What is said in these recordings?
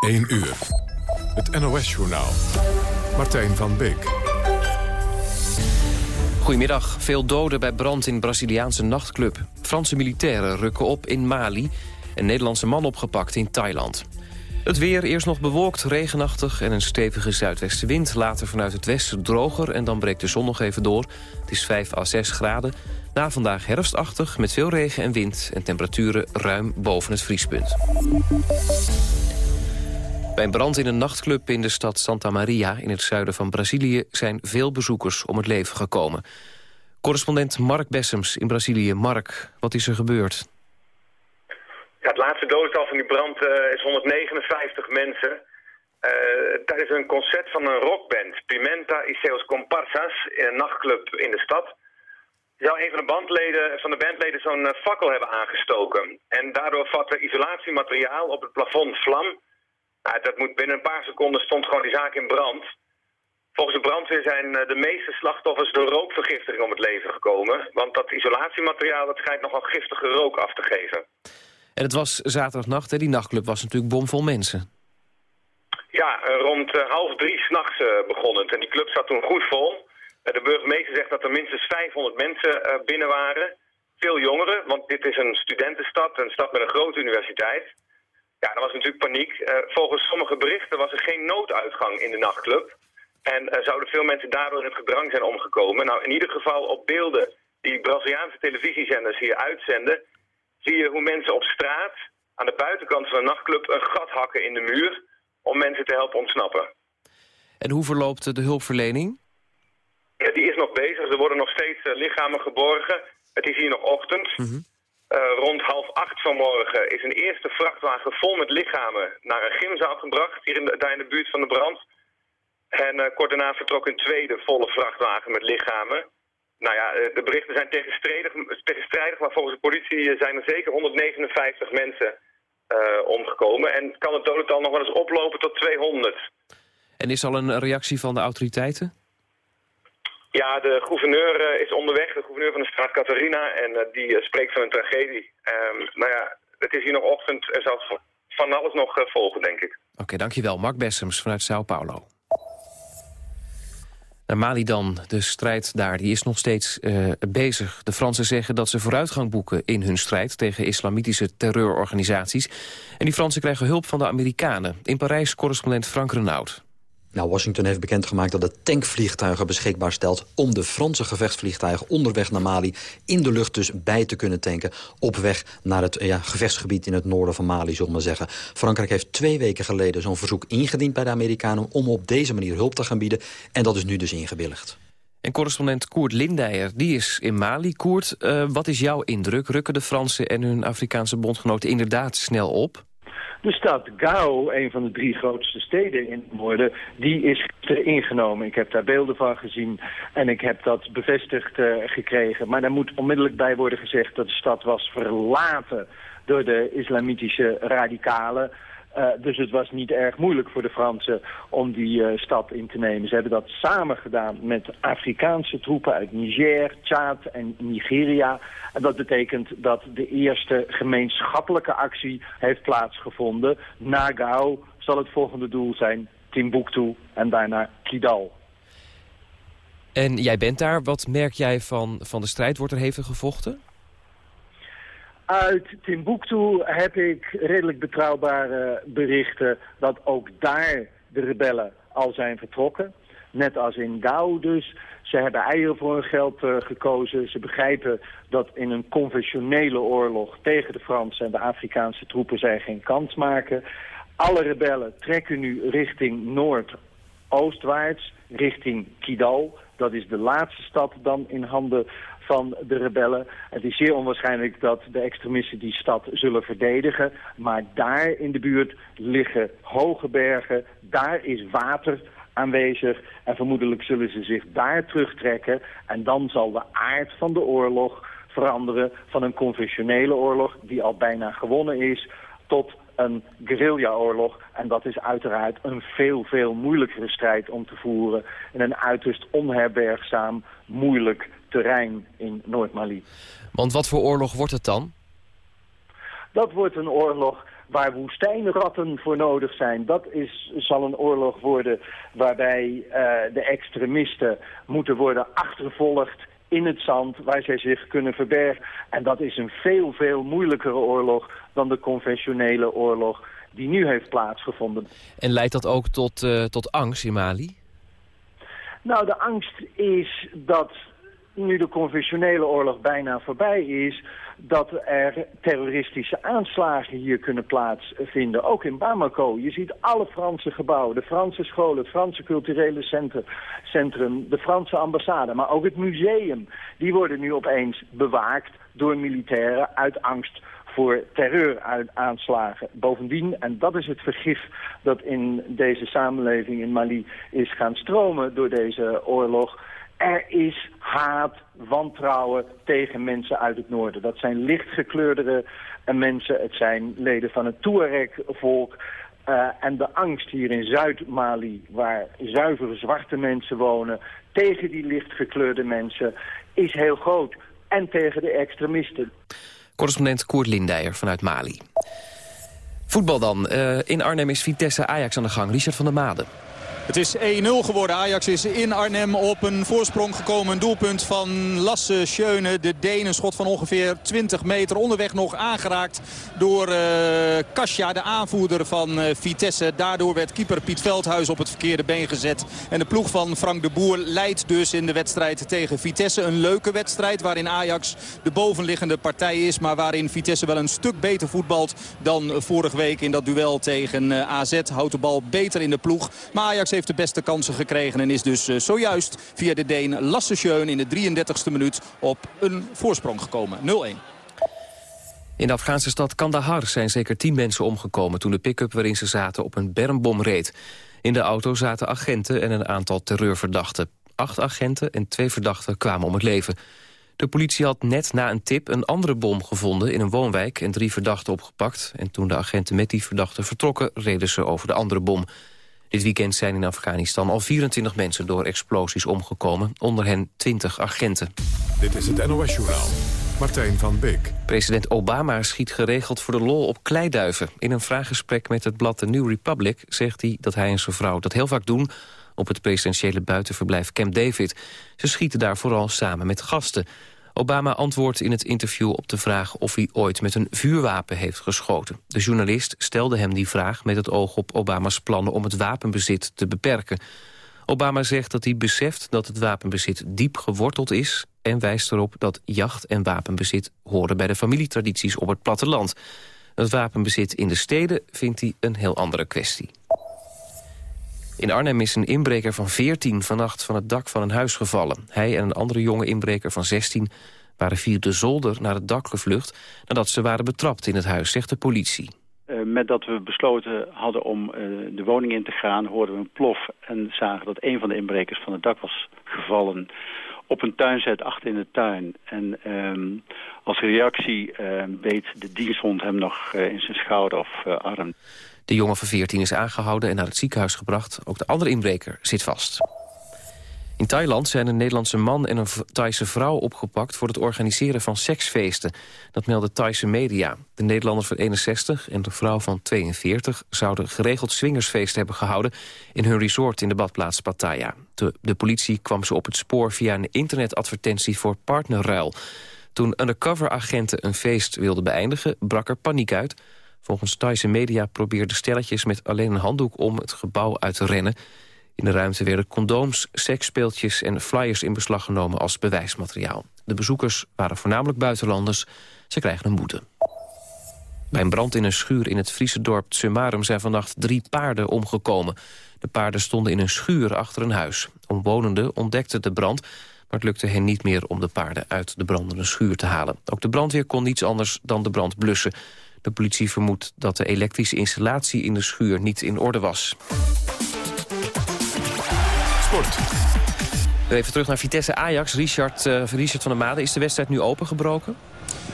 1 uur. Het NOS-journaal. Martijn van Beek. Goedemiddag. Veel doden bij brand in Braziliaanse nachtclub. Franse militairen rukken op in Mali. Een Nederlandse man opgepakt in Thailand. Het weer eerst nog bewolkt, regenachtig en een stevige zuidwestenwind. Later vanuit het westen droger en dan breekt de zon nog even door. Het is 5 à 6 graden. Na vandaag herfstachtig met veel regen en wind... en temperaturen ruim boven het vriespunt. Bij een brand in een nachtclub in de stad Santa Maria... in het zuiden van Brazilië zijn veel bezoekers om het leven gekomen. Correspondent Mark Bessems in Brazilië. Mark, wat is er gebeurd? Ja, het laatste dodental van die brand uh, is 159 mensen. Uh, tijdens een concert van een rockband, Pimenta y Seus Comparsas, in een nachtclub in de stad, zou een van de, bandleden, van de bandleden zo'n uh, fakkel hebben aangestoken. En daardoor vatte isolatiemateriaal op het plafond vlam. Nou, dat moet binnen een paar seconden stond gewoon die zaak in brand. Volgens de brandweer zijn de meeste slachtoffers door rookvergiftiging om het leven gekomen. Want dat isolatiemateriaal dat schijnt nogal giftige rook af te geven. En het was zaterdagnacht, hè? die nachtclub was natuurlijk bomvol mensen. Ja, rond uh, half drie s'nachts begon het. En die club zat toen goed vol. De burgemeester zegt dat er minstens 500 mensen binnen waren. Veel jongeren, want dit is een studentenstad, een stad met een grote universiteit. Ja, er was natuurlijk paniek. volgens sommige berichten was er geen nooduitgang in de nachtclub. En zouden veel mensen daardoor in het gedrang zijn omgekomen. Nou, in ieder geval op beelden die Braziliaanse televisiezenders hier uitzenden zie je hoe mensen op straat aan de buitenkant van een nachtclub een gat hakken in de muur om mensen te helpen ontsnappen. En hoe verloopt de hulpverlening? Ja, die is nog bezig. Er worden nog steeds uh, lichamen geborgen. Het is hier nog ochtend. Mm -hmm. Uh, rond half acht vanmorgen is een eerste vrachtwagen vol met lichamen naar een gymzaal gebracht, hier in de, daar in de buurt van de brand. En uh, kort daarna vertrok een tweede volle vrachtwagen met lichamen. Nou ja, de berichten zijn tegenstrijdig, tegenstrijdig maar volgens de politie zijn er zeker 159 mensen omgekomen. En kan het dodental nog wel eens oplopen tot 200. En is al een reactie van de autoriteiten? Ja, de gouverneur uh, is onderweg, de gouverneur van de straat Catharina, en uh, die spreekt van een tragedie. Um, nou ja, het is hier nog ochtend, er zal van alles nog volgen, denk ik. Oké, dankjewel. Mark Bessems vanuit Sao Paulo. Naar Mali dan, de strijd daar, die is nog steeds bezig. De Fransen zeggen dat ze vooruitgang boeken in hun strijd... tegen islamitische terreurorganisaties. En die Fransen krijgen hulp van de Amerikanen. In Parijs correspondent Frank Renaud. Nou, Washington heeft bekendgemaakt dat het tankvliegtuigen beschikbaar stelt... om de Franse gevechtsvliegtuigen onderweg naar Mali in de lucht dus bij te kunnen tanken... op weg naar het ja, gevechtsgebied in het noorden van Mali, zullen we maar zeggen. Frankrijk heeft twee weken geleden zo'n verzoek ingediend bij de Amerikanen... om op deze manier hulp te gaan bieden. En dat is nu dus ingewilligd. En correspondent Koert Lindijer, die is in Mali. Koert, uh, wat is jouw indruk? Rukken de Fransen en hun Afrikaanse bondgenoten inderdaad snel op? De stad Gao, een van de drie grootste steden in het noorden, die is ingenomen. Ik heb daar beelden van gezien en ik heb dat bevestigd uh, gekregen. Maar daar moet onmiddellijk bij worden gezegd dat de stad was verlaten door de islamitische radicalen. Uh, dus het was niet erg moeilijk voor de Fransen om die uh, stad in te nemen. Ze hebben dat samen gedaan met Afrikaanse troepen uit Niger, Tjaad en Nigeria. En dat betekent dat de eerste gemeenschappelijke actie heeft plaatsgevonden. Na Gao zal het volgende doel zijn Timbuktu en daarna Kidal. En jij bent daar. Wat merk jij van, van de strijd? Wordt er hevig gevochten? Uit Timbuktu heb ik redelijk betrouwbare berichten dat ook daar de rebellen al zijn vertrokken. Net als in Gao dus. Ze hebben eieren voor hun geld uh, gekozen. Ze begrijpen dat in een conventionele oorlog tegen de Franse en de Afrikaanse troepen zij geen kans maken. Alle rebellen trekken nu richting noordoostwaarts, richting Kidal. Dat is de laatste stad dan in handen van de rebellen. Het is zeer onwaarschijnlijk dat de extremisten die stad zullen verdedigen. Maar daar in de buurt liggen hoge bergen, daar is water aanwezig. En vermoedelijk zullen ze zich daar terugtrekken. En dan zal de aard van de oorlog veranderen van een conventionele oorlog die al bijna gewonnen is tot een guerrilla-oorlog. En dat is uiteraard een veel, veel moeilijkere strijd om te voeren... in een uiterst onherbergzaam, moeilijk terrein in Noord-Mali. Want wat voor oorlog wordt het dan? Dat wordt een oorlog waar woestijnratten voor nodig zijn. Dat is, zal een oorlog worden waarbij uh, de extremisten moeten worden achtervolgd in het zand waar zij zich kunnen verbergen. En dat is een veel, veel moeilijkere oorlog dan de conventionele oorlog die nu heeft plaatsgevonden. En leidt dat ook tot, uh, tot angst in Mali? Nou, de angst is dat nu de conventionele oorlog bijna voorbij is... dat er terroristische aanslagen hier kunnen plaatsvinden. Ook in Bamako. Je ziet alle Franse gebouwen, de Franse scholen, het Franse culturele centrum... de Franse ambassade, maar ook het museum. Die worden nu opeens bewaakt door militairen uit angst voor terreuraanslagen. Bovendien, en dat is het vergif dat in deze samenleving in Mali is gaan stromen door deze oorlog... Er is haat, wantrouwen tegen mensen uit het noorden. Dat zijn lichtgekleurdere mensen, het zijn leden van het Tuareg-volk... Uh, en de angst hier in Zuid-Mali, waar zuivere zwarte mensen wonen... tegen die lichtgekleurde mensen, is heel groot. En tegen de extremisten. Correspondent Koert Lindijer vanuit Mali. Voetbal dan. Uh, in Arnhem is Vitesse Ajax aan de gang. Richard van der Made. Het is 1-0 geworden. Ajax is in Arnhem op een voorsprong gekomen. Een doelpunt van Lasse Schöne. De Deen, een schot van ongeveer 20 meter. Onderweg nog aangeraakt door uh, Kasia, de aanvoerder van uh, Vitesse. Daardoor werd keeper Piet Veldhuis op het verkeerde been gezet. En de ploeg van Frank de Boer leidt dus in de wedstrijd tegen Vitesse. Een leuke wedstrijd waarin Ajax de bovenliggende partij is. Maar waarin Vitesse wel een stuk beter voetbalt dan vorige week in dat duel tegen uh, AZ. Houdt de bal beter in de ploeg. Maar Ajax heeft heeft de beste kansen gekregen. En is dus uh, zojuist via de Deen Lasse in de 33ste minuut op een voorsprong gekomen. 0-1. In de Afghaanse stad Kandahar zijn zeker tien mensen omgekomen... toen de pick-up waarin ze zaten op een bermbom reed. In de auto zaten agenten en een aantal terreurverdachten. Acht agenten en twee verdachten kwamen om het leven. De politie had net na een tip een andere bom gevonden in een woonwijk... en drie verdachten opgepakt. En toen de agenten met die verdachten vertrokken... reden ze over de andere bom. Dit weekend zijn in Afghanistan al 24 mensen door explosies omgekomen. Onder hen 20 agenten. Dit is het NOS-journaal. Martijn van Beek. President Obama schiet geregeld voor de lol op kleiduiven. In een vraaggesprek met het blad The New Republic zegt hij dat hij en zijn vrouw dat heel vaak doen op het presidentiële buitenverblijf Camp David. Ze schieten daar vooral samen met gasten. Obama antwoordt in het interview op de vraag of hij ooit met een vuurwapen heeft geschoten. De journalist stelde hem die vraag met het oog op Obama's plannen om het wapenbezit te beperken. Obama zegt dat hij beseft dat het wapenbezit diep geworteld is... en wijst erop dat jacht en wapenbezit horen bij de familietradities op het platteland. Het wapenbezit in de steden vindt hij een heel andere kwestie. In Arnhem is een inbreker van 14 vannacht van het dak van een huis gevallen. Hij en een andere jonge inbreker van 16 waren via de zolder naar het dak gevlucht... nadat ze waren betrapt in het huis, zegt de politie. Uh, met dat we besloten hadden om uh, de woning in te gaan... hoorden we een plof en zagen dat een van de inbrekers van het dak was gevallen... op een tuinzet achter in de tuin. En uh, als reactie beet de diensthond hem nog in zijn schouder of arm. De jongen van 14 is aangehouden en naar het ziekenhuis gebracht. Ook de andere inbreker zit vast. In Thailand zijn een Nederlandse man en een Thaise vrouw opgepakt... voor het organiseren van seksfeesten. Dat melden Thaise media. De Nederlander van 61 en de vrouw van 42... zouden geregeld swingersfeest hebben gehouden... in hun resort in de badplaats Pattaya. De, de politie kwam ze op het spoor via een internetadvertentie voor partnerruil. Toen undercover-agenten een feest wilden beëindigen... brak er paniek uit... Volgens Thaise media probeerden stelletjes met alleen een handdoek om het gebouw uit te rennen. In de ruimte werden condooms, seksspeeltjes en flyers in beslag genomen als bewijsmateriaal. De bezoekers waren voornamelijk buitenlanders. Ze krijgen een boete. Bij een brand in een schuur in het Friese dorp Sumarum zijn vannacht drie paarden omgekomen. De paarden stonden in een schuur achter een huis. Omwonenden ontdekten de brand, maar het lukte hen niet meer om de paarden uit de brandende schuur te halen. Ook de brandweer kon niets anders dan de brand blussen. De politie vermoedt dat de elektrische installatie in de schuur niet in orde was. Sport. Even terug naar Vitesse Ajax. Richard, uh, Richard van der Made, is de wedstrijd nu opengebroken?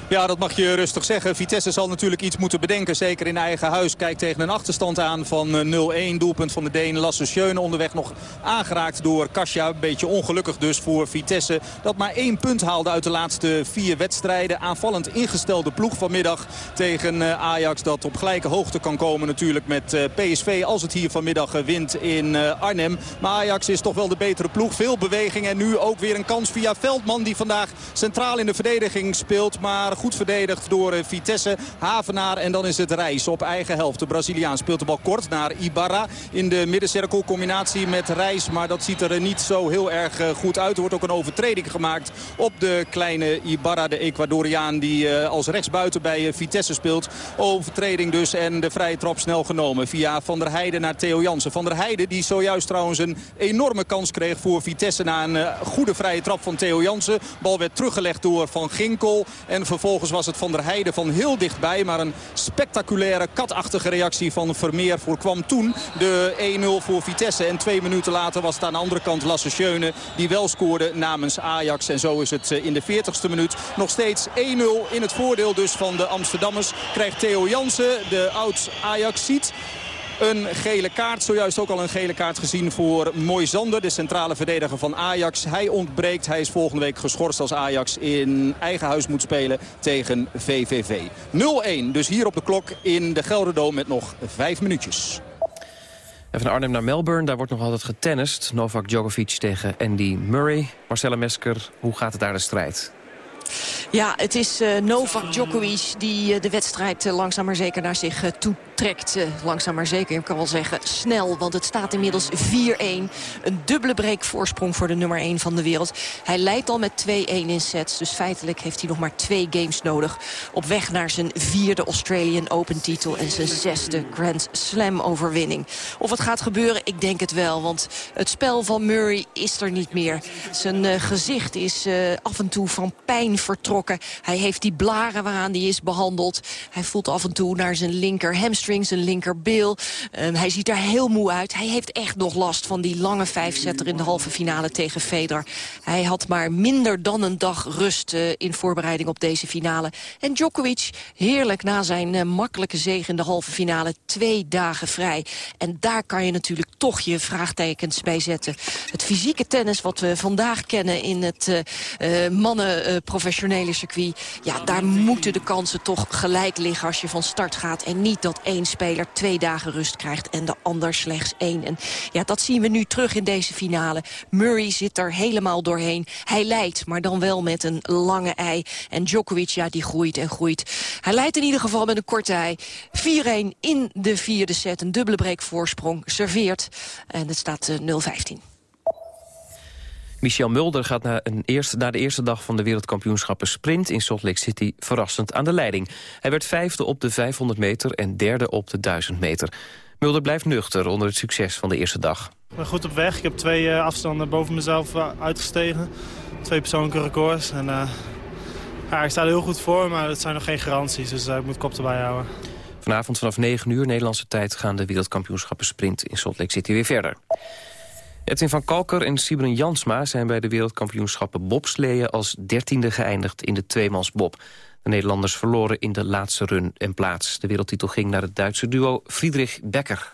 Ja, dat mag je rustig zeggen. Vitesse zal natuurlijk iets moeten bedenken. Zeker in eigen huis. Kijkt tegen een achterstand aan van 0-1. Doelpunt van de Deen Lasse Schöne. Onderweg nog aangeraakt door Kasia. Een beetje ongelukkig dus voor Vitesse. Dat maar één punt haalde uit de laatste vier wedstrijden. Aanvallend ingestelde ploeg vanmiddag tegen eh, Ajax. Dat op gelijke hoogte kan komen natuurlijk met eh, PSV. Als het hier vanmiddag eh, wint in Arnhem. Maar Ajax is toch wel de betere ploeg. Veel beweging en nu ook weer een kans via Veldman. Die vandaag centraal in de verdediging speelt. Maar goed verdedigd door Vitesse. Havenaar en dan is het Reis op eigen helft. De Braziliaan speelt de bal kort naar Ibarra. In de middencirkel combinatie met Reis. Maar dat ziet er niet zo heel erg goed uit. Er wordt ook een overtreding gemaakt op de kleine Ibarra. De Ecuadoriaan die als rechtsbuiten bij Vitesse speelt. Overtreding dus en de vrije trap snel genomen. Via Van der Heijden naar Theo Jansen. Van der Heijden die zojuist trouwens een enorme kans kreeg voor Vitesse... na een goede vrije trap van Theo Jansen. Bal werd teruggelegd door Van Ginkel. En vervolgens was het Van der Heijden van heel dichtbij. Maar een spectaculaire katachtige reactie van Vermeer voorkwam toen de 1-0 voor Vitesse. En twee minuten later was het aan de andere kant Lasse Schöne... die wel scoorde namens Ajax. En zo is het eh, in de 40ste minuut nog steeds 1-0 in het voordeel dus van de Amsterdammers. Krijgt Theo Jansen, de oud-Ajax-ziet. Een gele kaart, zojuist ook al een gele kaart gezien voor Moisander, de centrale verdediger van Ajax. Hij ontbreekt, hij is volgende week geschorst als Ajax in eigen huis moet spelen tegen VVV. 0-1, dus hier op de klok in de Gelderdoom met nog vijf minuutjes. Even Arnhem naar Melbourne, daar wordt nog altijd getennist. Novak Djokovic tegen Andy Murray. Marcella Mesker, hoe gaat het daar de strijd? Ja, het is uh, Novak Djokovic die uh, de wedstrijd uh, langzaam maar zeker naar zich toe trekt. langzaam maar zeker, ik kan wel zeggen snel. Want het staat inmiddels 4-1. Een dubbele breekvoorsprong voor de nummer 1 van de wereld. Hij leidt al met 2-1 in sets. Dus feitelijk heeft hij nog maar twee games nodig. Op weg naar zijn vierde Australian Open titel. En zijn zesde Grand Slam overwinning. Of het gaat gebeuren, ik denk het wel. Want het spel van Murray is er niet meer. Zijn gezicht is af en toe van pijn vertrokken. Hij heeft die blaren waaraan hij is behandeld. Hij voelt af en toe naar zijn linker hamstring, zijn linkerbeel. Um, hij ziet er heel moe uit. Hij heeft echt nog last van die lange vijfzetter in de halve finale tegen Federer. Hij had maar minder dan een dag rust uh, in voorbereiding op deze finale. En Djokovic, heerlijk na zijn uh, makkelijke zege in de halve finale, twee dagen vrij. En daar kan je natuurlijk toch je vraagtekens bij zetten. Het fysieke tennis wat we vandaag kennen in het uh, mannen professionele ja, daar moeten de kansen toch gelijk liggen als je van start gaat. En niet dat één speler twee dagen rust krijgt en de ander slechts één. En ja, dat zien we nu terug in deze finale. Murray zit er helemaal doorheen. Hij leidt, maar dan wel met een lange ei. En Djokovic, ja, die groeit en groeit. Hij leidt in ieder geval met een korte ei. 4-1 in de vierde set. Een dubbele breekvoorsprong. Serveert. En het staat uh, eh, 0-15. Michel Mulder gaat na, een eerste, na de eerste dag van de wereldkampioenschappen sprint in Salt Lake City verrassend aan de leiding. Hij werd vijfde op de 500 meter en derde op de 1000 meter. Mulder blijft nuchter onder het succes van de eerste dag. Ik ben goed op weg. Ik heb twee uh, afstanden boven mezelf uh, uitgestegen. Twee persoonlijke records. En, uh, ja, ik sta er heel goed voor, maar dat zijn nog geen garanties. Dus ik moet kop erbij houden. Vanavond vanaf 9 uur Nederlandse tijd gaan de wereldkampioenschappen sprint in Salt Lake City weer verder. Edwin van Kalker en Sibren Jansma zijn bij de wereldkampioenschappen bobsleeën als dertiende geëindigd in de tweemansbob. De Nederlanders verloren in de laatste run en plaats. De wereldtitel ging naar het Duitse duo Friedrich Becker.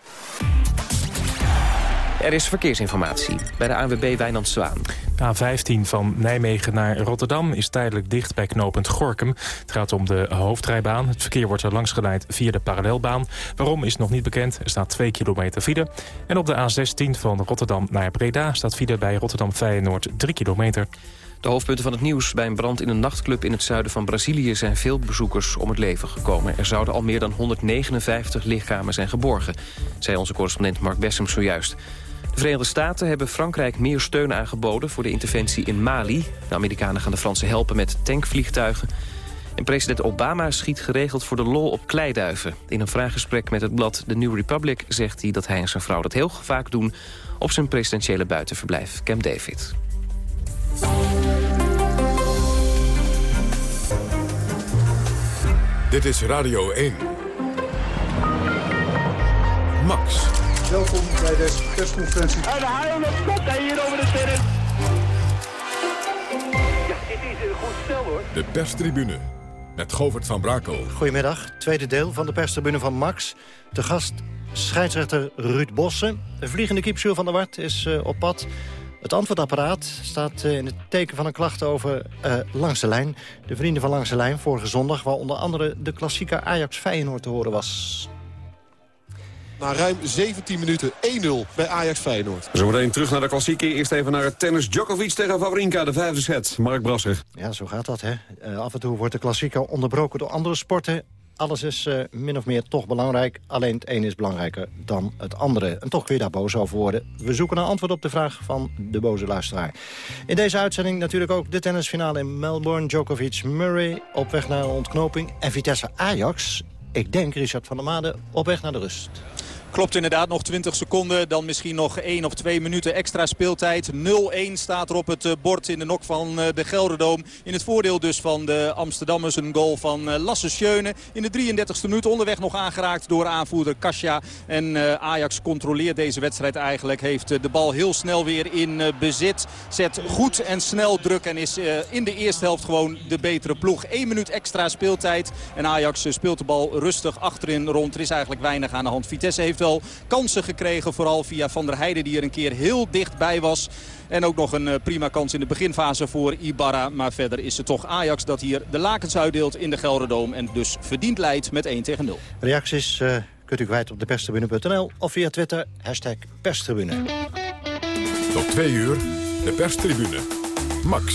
Er is verkeersinformatie bij de ANWB Wijnand Zwaan. A15 van Nijmegen naar Rotterdam is tijdelijk dicht bij knooppunt Gorkum. Het gaat om de hoofdrijbaan. Het verkeer wordt er langs geleid via de parallelbaan. Waarom is nog niet bekend. Er staat 2 kilometer file. En op de A16 van Rotterdam naar Breda staat file bij Rotterdam Feyenoord 3 kilometer. De hoofdpunten van het nieuws. Bij een brand in een nachtclub in het zuiden van Brazilië... zijn veel bezoekers om het leven gekomen. Er zouden al meer dan 159 lichamen zijn geborgen... zei onze correspondent Mark Bessem zojuist. De Verenigde Staten hebben Frankrijk meer steun aangeboden... voor de interventie in Mali. De Amerikanen gaan de Fransen helpen met tankvliegtuigen. En president Obama schiet geregeld voor de lol op kleiduiven. In een vraaggesprek met het blad The New Republic zegt hij dat hij en zijn vrouw dat heel vaak doen... op zijn presidentiële buitenverblijf Camp David. Dit is Radio 1. Max. Welkom bij deze persconferentie. En de haal op hij hier over de terrein. Ja, dit is een goed spel hoor. De perstribune met Govert van Brakel. Goedemiddag, tweede deel van de perstribune van Max. De gast scheidsrechter Ruud Bossen. De vliegende kiepschuur van de Wart is uh, op pad. Het antwoordapparaat staat uh, in het teken van een klacht over uh, Langs de Lijn. De vrienden van Langs de Lijn vorige zondag... waar onder andere de klassieke Ajax-Feyenoord te horen was. Na ruim 17 minuten 1-0 bij Ajax Feyenoord. Zometeen terug naar de klassieke. Eerst even naar het tennis. Djokovic tegen Wawrinka, de vijfde set. Mark Brasser. Ja, zo gaat dat, hè. Uh, af en toe wordt de klassieker onderbroken door andere sporten. Alles is uh, min of meer toch belangrijk. Alleen het een is belangrijker dan het andere. En toch kun je daar boos over worden. We zoeken een antwoord op de vraag van de boze luisteraar. In deze uitzending natuurlijk ook de tennisfinale in Melbourne. Djokovic Murray op weg naar een ontknoping. En Vitesse Ajax. Ik denk Richard van der Made op weg naar de rust. Klopt inderdaad, nog 20 seconden. Dan misschien nog 1 of 2 minuten extra speeltijd. 0-1 staat er op het eh, bord in de nok van eh, de Gelderdoom. In het voordeel dus van de Amsterdammers. Een goal van eh, Lasse Schöne. In de 33e minuut onderweg nog aangeraakt door aanvoerder Kasia. En Ajax controleert deze wedstrijd eigenlijk. Heeft de bal heel snel weer in bezit. Zet goed en snel druk en is in de eerste helft gewoon de betere ploeg. 1 minuut extra speeltijd. En Ajax speelt de bal rustig achterin rond. Er is eigenlijk weinig aan de hand. Vitesse heeft wel kansen gekregen. Vooral via Van der Heijden die er een keer heel dichtbij was. En ook nog een eh, prima kans in de beginfase voor Ibarra. Maar verder is het toch Ajax dat hier de lakens uitdeelt in de Gelderdoom. En dus verdiend leidt met 1 tegen 0. Reacties uh, kunt u kwijt op de perstribune.nl of via Twitter. Hashtag perstribune. Tot twee uur, de perstribune. Max.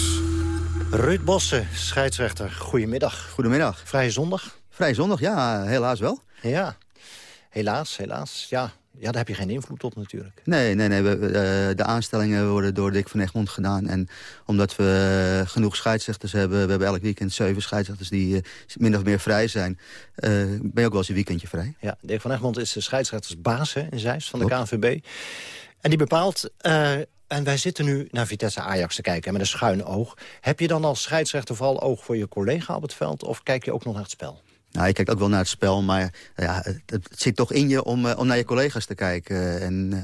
Ruud Bossen, scheidsrechter. Goedemiddag. Goedemiddag. Vrije zondag? Vrije zondag, ja, helaas wel. Ja. Helaas, helaas. Ja, ja, daar heb je geen invloed op natuurlijk. Nee, nee, nee. We, uh, de aanstellingen worden door Dick van Egmond gedaan. En omdat we uh, genoeg scheidsrechters hebben... we hebben elk weekend zeven scheidsrechters die uh, min of meer vrij zijn... ben je ook wel eens een weekendje vrij. Ja, Dick van Egmond is de scheidsrechtersbaas hè, in Zeist van de KNVB. En die bepaalt... en wij zitten nu naar Vitesse Ajax te kijken met een schuin oog. Heb je dan als scheidsrechter vooral oog voor je collega op het veld... of kijk je ook nog naar het spel? Nou, je kijkt ook wel naar het spel, maar ja, het, het zit toch in je om, uh, om naar je collega's te kijken. En uh,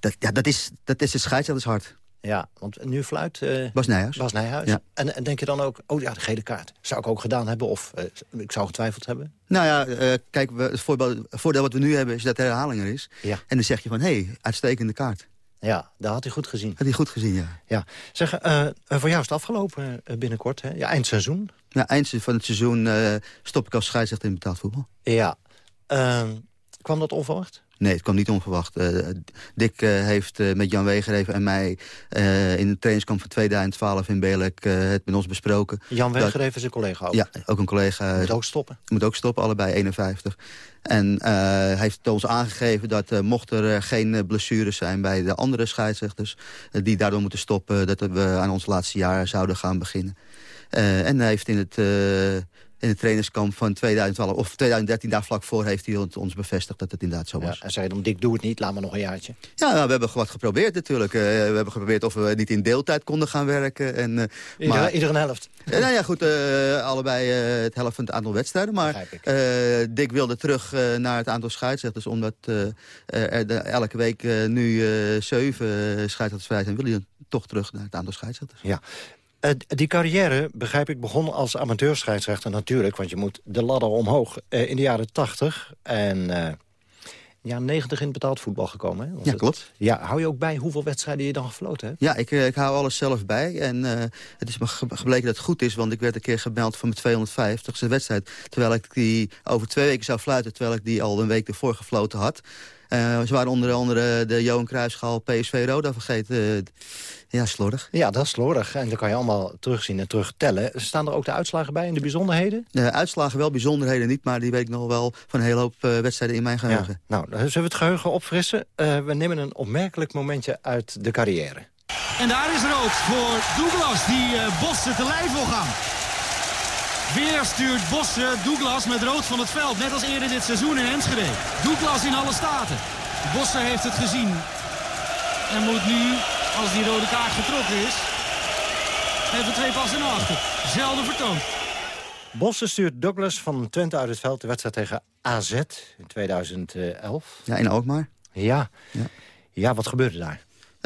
dat, ja, dat, is, dat is het scheidsrechtershart. Ja, want nu fluit... Uh, Bas Nijhuis. Bas Nijhuis. Ja. En, en, denk je dan ook, oh ja, de gele kaart. Zou ik ook gedaan hebben of ik zou getwijfeld hebben? Nou ja, kijk, we, het voordeel wat we nu hebben is dat er herhaling er is. Ja. En dan zeg je van, hé, hey, uitstekende kaart. Ja, dat had hij goed gezien. Had hij goed gezien, ja. ja. Zeg, voor jou is het afgelopen binnenkort, hè? Ja, eindseizoen. Ja, eind van het seizoen uh, stop ik als scheidsrechter in betaald voetbal. Ja. Uh, kwam dat onverwacht? Nee, het kwam niet onverwacht. Uh, Dick heeft met Jan Wegereven en mij in de trainingskamp van 2012 in Beerlijk het met ons besproken. Jan Wegereven is een collega ook? Ja, ook een collega. Moet ook stoppen? Moet ook stoppen, allebei 51. En hij heeft ons aangegeven dat mocht er geen blessures zijn bij de andere scheidsrechters... die daardoor moeten stoppen, dat we aan ons laatste jaar zouden gaan beginnen. Uh, en hij heeft in het, uh, in het trainerskamp van 2012 of 2013, daar vlak voor, heeft hij ons bevestigd dat het inderdaad zo was. Ja, en zei dan, Dick, doe het niet, laat me nog een jaartje. Ja, nou, we hebben wat geprobeerd natuurlijk. Uh, we hebben geprobeerd of we niet in deeltijd konden gaan werken. En, uh, iedere, maar, iedere helft. Uh, nou ja, goed, allebei het helft van het aantal wedstrijden. Maar Dick wilde terug naar het aantal scheidsrechters, omdat er de, elke week nu zeven scheidsrechters vrij zijn, wil hij toch terug naar het aantal scheidsrechters. Ja. Uh, die carrière, begrijp ik, begon als amateurscheidsrechter natuurlijk. Want je moet de ladder omhoog uh, in de jaren 80. En uh, ja, 90 in betaald voetbal gekomen. Hè? ja, het, klopt. Ja, hou je ook bij hoeveel wedstrijden je dan gefloten hebt? Ja, ik, ik hou alles zelf bij. En het is me gebleken dat het goed is. Want ik werd een keer gebeld van mijn 250ste wedstrijd. Terwijl ik die over twee weken zou fluiten. Terwijl ik die al een week ervoor gefloten had. Uh, ze waren onder andere de Johan Cruijffschaal PSV Roda vergeten. ja, slordig. Ja, dat is slordig. En dan kan je allemaal terugzien en terugtellen. Staan er ook de uitslagen bij en de bijzonderheden? De uitslagen wel, bijzonderheden niet. Maar die weet ik nog wel van een hele hoop uh, wedstrijden in mijn geheugen. Ja. Nou, zullen we het geheugen opfrissen? Uh, we nemen een opmerkelijk momentje uit de carrière. En daar is rood voor Douglas, die Bossen te lijf wil gaan. Weer stuurt Bosse Douglas met rood van het veld. Net als eerder dit seizoen in Enschede. Douglas in alle staten. Bosse heeft het gezien. En moet nu, als die rode kaart getrokken is... even twee passen naar achter. Zelden vertoond. Bosse stuurt Douglas van Twente uit het veld. De wedstrijd tegen AZ in 2011. Ja, in Alkmaar. Ja. ja. Ja, wat gebeurde daar?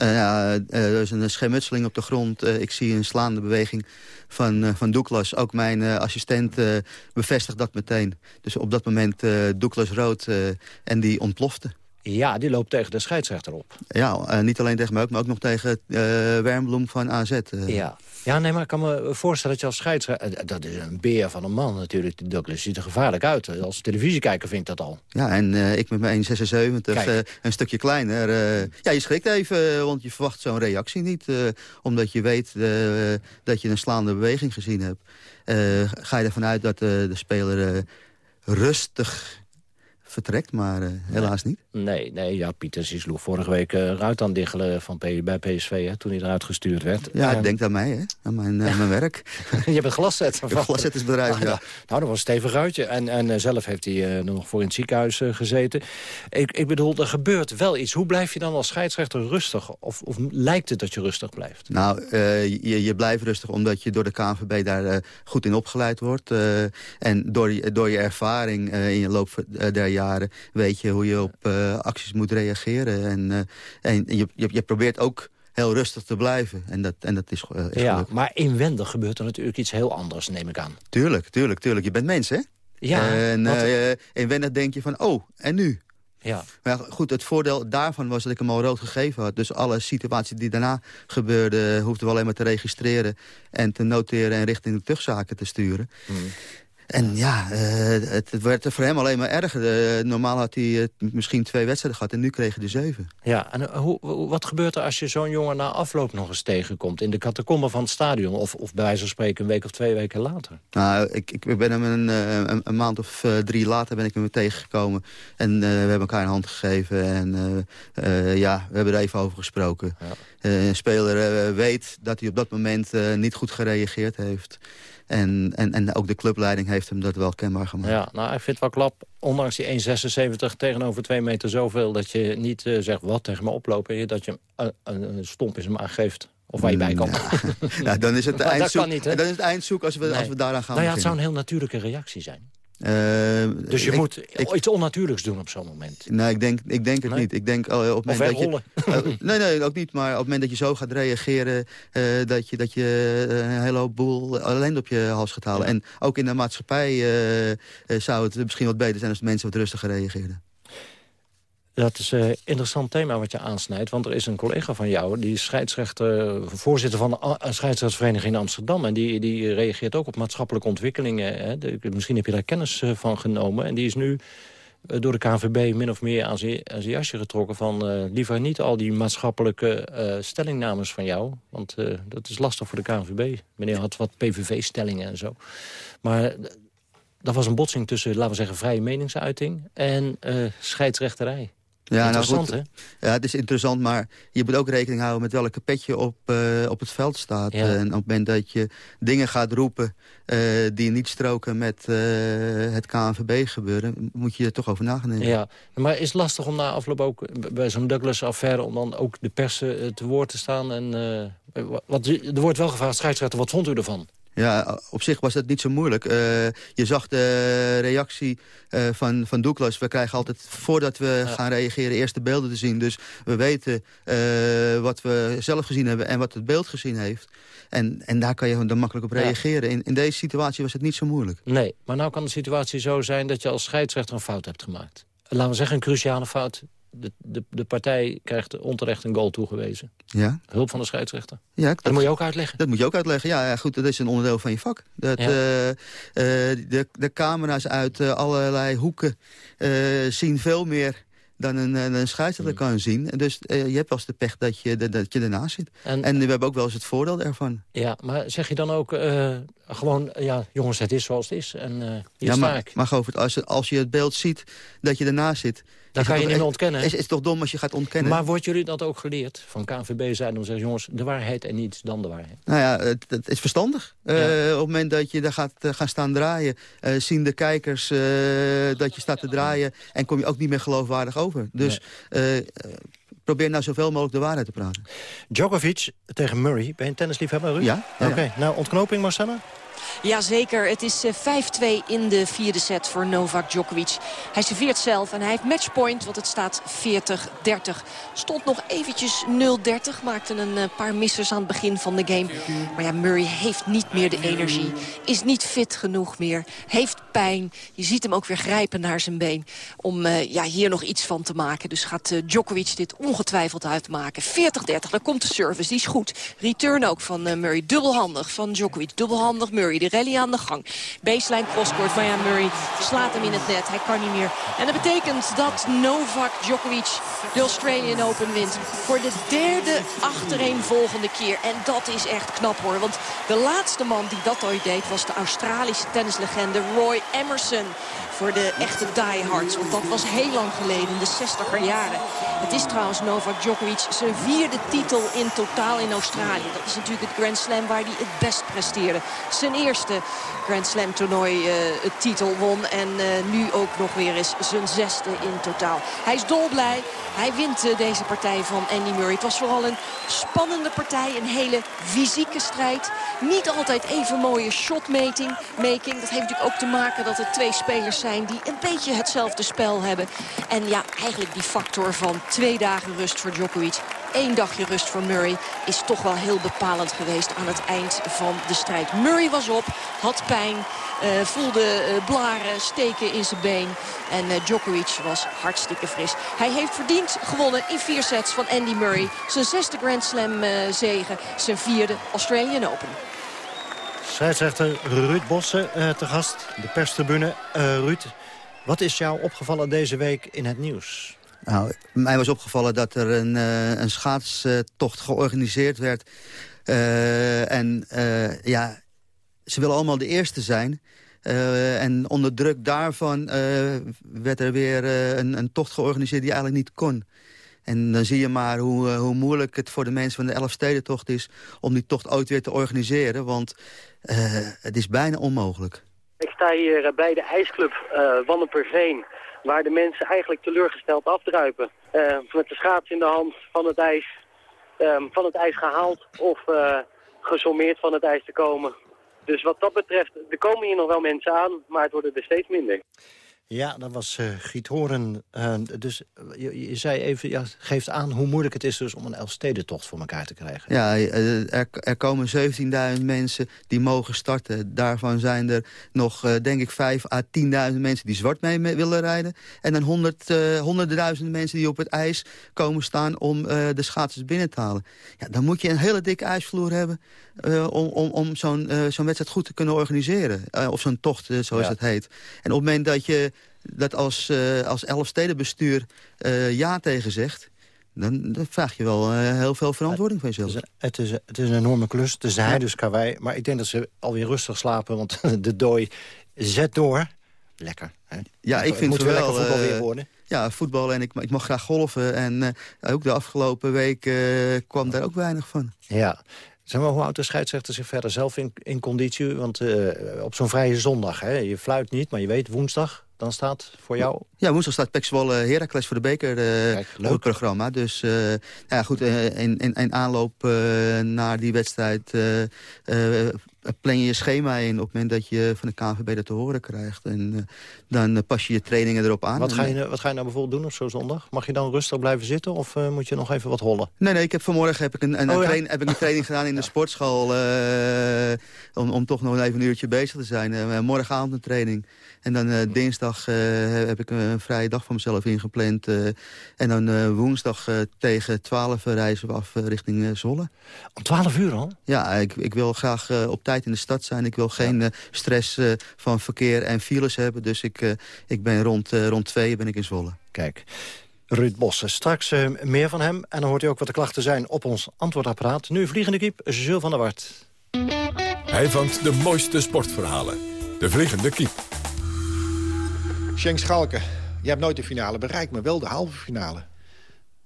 Ja, er is een schermutseling op de grond. ik zie een slaande beweging van, van Douglas. Ook mijn assistent bevestigt dat meteen. Dus op dat moment Douglas rood en die ontplofte. Ja, die loopt tegen de scheidsrechter op. Ja, niet alleen tegen mij, maar ook nog tegen Wermbloem van AZ. Ja. Ja, nee, maar ik kan me voorstellen dat je als scheidsrechter... Dat is een beer van een man natuurlijk, die Douglas. ziet er gevaarlijk uit. Als televisiekijker vind ik dat al. Ja, en uh, ik met mijn 1,76, uh, een stukje kleiner. Uh, ja, je schrikt even, want je verwacht zo'n reactie niet. omdat je weet dat je een slaande beweging gezien hebt. ga je ervan uit dat de speler rustig vertrekt, maar uh, helaas niet. Nee, nee ja, Pieters die sloeg vorige week uh, Ruit aan diggelen van P bij PSV, hè, toen hij eruit gestuurd werd. Ja, uh, denk aan mij, hè, aan mijn, uh, mijn werk. je hebt een glaszetter. Een glaszettersbedrijf, ah, ja. ja. Nou, dat was een stevig ruitje. En, en zelf heeft hij nog voor in het ziekenhuis gezeten. Ik, ik bedoel, er gebeurt wel iets. Hoe blijf je dan als scheidsrechter rustig? Of, of lijkt het dat je rustig blijft? Nou, je, je blijft rustig omdat je door de KNVB daar goed in opgeleid wordt. en door, door je ervaring in je loop der jaren weet je hoe je op acties moet reageren. En, uh, en je, je, je, probeert ook heel rustig te blijven. En dat, en dat is, uh, is Ja, maar inwendig gebeurt er natuurlijk iets heel anders, neem ik aan. Tuurlijk, tuurlijk, tuurlijk. Je bent mens, hè? Ja. En inwendig denk je van, oh, en nu? Ja. Maar goed, het voordeel daarvan was dat ik hem al rood gegeven had. Dus alle situaties die daarna gebeurden... hoefden we alleen maar te registreren en te noteren... en richting de terugzaken te sturen. Hmm. En ja, uh, het werd voor hem alleen maar erger. Uh, normaal had hij uh, misschien twee wedstrijden gehad en nu kreeg hij er zeven. Ja, en hoe, wat gebeurt er als je zo'n jongen na afloop nog eens tegenkomt... in de catacomben van het stadion of, of bij wijze van spreken een week of twee weken later? Nou, ik, ik ben hem een, een, een maand of drie later ben ik hem tegengekomen. En we hebben elkaar een hand gegeven en ja, we hebben er even over gesproken. Ja. een speler weet dat hij op dat moment niet goed gereageerd heeft... En, en, en ook de clubleiding heeft hem dat wel kenbaar gemaakt. Ja, nou, ik vind het wel klap. Ondanks die 1,76 tegenover 2 meter zoveel... dat je niet uh, zegt, wat, tegen me oplopen. Dat je hem een, een stomp is hem aangeeft. Of waar je bij kan. Ja. dan is het eindzoek, niet, dan is het eindzoek als we, nee. als we daaraan gaan Nou ja, het zou een heel natuurlijke reactie zijn. Uh, dus je ik, moet ik, iets onnatuurlijks doen op zo'n moment. Nee, ik denk, ik denk het nee? niet. Ik denk, uh, op of dat je, uh, nee, nee, ook niet. Maar op het moment dat je zo gaat reageren... dat je, dat je een hele hoop boel alleen op je hals gaat halen. Ja. En ook in de maatschappij zou het misschien wat beter zijn... als de mensen wat rustiger reageerden. Dat is een interessant thema wat je aansnijdt. Want er is een collega van jou, die scheidsrechter, voorzitter van de scheidsrechtsvereniging in Amsterdam. En die, die reageert ook op maatschappelijke ontwikkelingen. Hè. Misschien heb je daar kennis van genomen. En die is nu door de KNVB min of meer aan zijn, jasje getrokken... van liever niet al die maatschappelijke uh, stellingnames van jou. Want dat is lastig voor de KNVB. Meneer had wat PVV-stellingen en zo. Maar dat was een botsing tussen, laten we zeggen, vrije meningsuiting... en scheidsrechterij. Ja, interessant, nou goed, hè? Ja, het is interessant, maar je moet ook rekening houden... met welke pet je op, uh, op het veld staat. Ja. En op het moment dat je dingen gaat roepen... Uh, die niet stroken met uh, het KNVB gebeuren... moet je er toch over nadenken. Ja, maar is het lastig om na afloop ook bij zo'n Douglas-affaire... om dan ook de pers te woord te staan? En, wat, er wordt wel gevraagd, scheidsrechter, wat vond u ervan? Ja, op zich was dat niet zo moeilijk. Uh, je zag de reactie uh, van, van Douglas. We krijgen altijd, voordat we ja. gaan reageren, eerst de beelden te zien. Dus we weten uh, wat we zelf gezien hebben en wat het beeld gezien heeft. En, en daar kan je dan makkelijk op reageren. Ja. In, in deze situatie was het niet zo moeilijk. Nee, maar nou kan de situatie zo zijn dat je als scheidsrechter een fout hebt gemaakt. Laten we zeggen een cruciale fout de, de, de partij krijgt onterecht een goal toegewezen. Ja. Hulp van de scheidsrechter. Ja, dat, dat, moet je ook uitleggen. Dat moet je ook uitleggen. Ja, ja goed, dat is een onderdeel van je vak. Dat, ja. uh, uh, de, de camera's uit uh, allerlei hoeken zien veel meer dan een, een scheidsrechter mm. kan zien. Dus je hebt wel eens de pech dat je, dat je ernaast zit. En, en, we hebben ook wel eens het voordeel ervan. Ja, maar zeg je dan ook gewoon, ja, jongens, het is zoals het is. En hier ja, maar. Maar Govert, als, als je het beeld ziet dat je ernaast zit... Dat kan je niet meer ontkennen. Is, is toch dom als je gaat ontkennen? Maar wordt jullie dat ook geleerd? Van KNVB zijn dan zeggen, jongens, de waarheid en niets dan de waarheid. Nou ja, het, het is verstandig. Ja. Uh, op het moment dat je daar gaat uh, gaan staan draaien... Uh, zien de kijkers dat je staat te draaien... en kom je ook niet meer geloofwaardig over. Dus... Nee. Probeer nou zoveel mogelijk de waarheid te praten. Djokovic tegen Murray. Ben je een tennisliefhebber, Ruud? Ja. ja Oké, okay. nou ontknoping Marcella? Jazeker, het is 5-2 in de vierde set voor Novak Djokovic. Hij serveert zelf en hij heeft matchpoint, want het staat 40-30. Stond nog eventjes 0-30, maakte een paar missers aan het begin van de game. Maar ja, Murray heeft niet meer de energie. Is niet fit genoeg meer. Heeft pijn. Je ziet hem ook weer grijpen naar zijn been. Om uh, ja, hier nog iets van te maken. Dus gaat Djokovic dit ongetwijfeld uitmaken. 40-30, daar komt de service. Die is goed. Return ook van Murray. Dubbelhandig van Djokovic. Dubbelhandig Murray. Rally aan de gang. Baseline crosscourt. Maar ja, Murray slaat hem in het net. Hij kan niet meer. En dat betekent dat Novak Djokovic de Australian Open wint. Voor de derde achtereenvolgende keer. En dat is echt knap hoor. Want de laatste man die dat ooit deed was de Australische tennislegende Roy Emerson. Voor de echte diehards. Want dat was heel lang geleden, de 60er jaren. Het is trouwens Novak Djokovic zijn vierde titel in totaal in Australië. Dat is natuurlijk het Grand Slam waar hij het best presteerde. Zijn eerste Grand Slam toernooi uh, het titel won. En uh, nu ook nog weer eens zijn zesde in totaal. Hij is dolblij. Hij wint uh, deze partij van Andy Murray. Het was vooral een spannende partij. Een hele fysieke strijd. Niet altijd even mooie shotmaking. Making. Dat heeft natuurlijk ook te maken dat er twee spelers zijn die een beetje hetzelfde spel hebben. En ja, eigenlijk die factor van twee dagen rust voor Djokovic. Eén dagje rust voor Murray is toch wel heel bepalend geweest aan het eind van de strijd. Murray was op, had pijn, uh, voelde uh, blaren steken in zijn been. En uh, Djokovic was hartstikke fris. Hij heeft verdiend gewonnen in vier sets van Andy Murray. Zijn zesde Grand Slam zegen, zijn vierde Australian Open. Scheidsrechter Ruud Bossen uh, te gast, de perstribune. Uh, Ruud, wat is jou opgevallen deze week in het nieuws? Nou, mij was opgevallen dat er een, uh, een schaatstocht georganiseerd werd. en ja, ze willen allemaal de eerste zijn. en onder druk daarvan werd er weer een, een tocht georganiseerd die eigenlijk niet kon. En dan zie je maar hoe, hoe moeilijk het voor de mensen van de Elfstedentocht is... om die tocht ooit weer te organiseren, want uh, het is bijna onmogelijk. Ik sta hier bij de ijsclub uh, Wanneperveen... waar de mensen eigenlijk teleurgesteld afdruipen. Uh, met de schaats in de hand van het ijs, um, van het ijs gehaald... of gesommeerd van het ijs te komen. Dus wat dat betreft, er komen hier nog wel mensen aan... maar het worden er steeds minder. Ja, dat was uh. Uh, dus je, je, zei even, ja, geeft aan hoe moeilijk het is dus om een Elfstedentocht voor elkaar te krijgen. Ja, er, er komen 17.000 mensen die mogen starten. Daarvan zijn er nog, uh, denk ik, 5 à 10.000 mensen die zwart mee, mee, willen rijden. En dan 100, honderdduizenden mensen die op het ijs komen staan om de schaatsers binnen te halen. Ja, dan moet je een hele dikke ijsvloer hebben om, om, om zo'n zo'n wedstrijd goed te kunnen organiseren. of zo'n tocht, zoals ja. het heet. En op het moment dat je dat als, uh, als Elfstedenbestuur uh, ja tegen zegt... Dan, dan, vraag je wel uh, heel veel verantwoording van jezelf. Het is, het is een enorme klus. Het is hij dus karwei. Maar ik denk dat ze alweer rustig slapen. Want de dooi zet door. Lekker. Hè? Ja, ik vind het wel... lekker voetbal weer worden. Ja, voetbal. En ik, ik mag graag golven. En ook de afgelopen week kwam daar ook weinig van. Ja. Zeg maar, hoe houdt de scheidsrechter zich verder zelf in, in conditie? Want op zo'n vrije zondag, hè, je fluit niet, maar je weet woensdag dan staat voor jou? Ja, woensdag staat Pek Zwolle Heracles voor de beker uh, het programma. Dus uh, ja, goed, uh, in, in, in, aanloop naar die wedstrijd plan je je schema in... op het moment dat je van de KNVB dat te horen krijgt. En dan pas je je trainingen erop aan. Wat ga, je, wat ga je nou bijvoorbeeld doen op zo'n zondag? Mag je dan rustig blijven zitten of moet je nog even wat hollen? Nee, nee, ik heb vanmorgen heb ik een, een, oh, ja? heb ik een training gedaan in de sportschool... om, om toch nog even een uurtje bezig te zijn. morgenavond een training. En dan dinsdag heb ik een vrije dag voor mezelf ingepland. En dan woensdag tegen 12 reizen we af richting Zwolle. Om 12 uur al? Ja, ik, ik wil graag op tijd in de stad zijn. Ik wil geen ja. stress van verkeer en files hebben. Dus ik, ik ben rond, rond twee ben ik in Zwolle. Kijk. Ruud Bossen. Straks meer van hem. En dan hoort u ook wat de klachten zijn op ons antwoordapparaat. Nu vliegende kiep, Jules van der Wart. Hij vangt de mooiste sportverhalen. De vliegende kiep. Schenk Schalke, je hebt nooit de finale bereikt, maar wel de halve finale.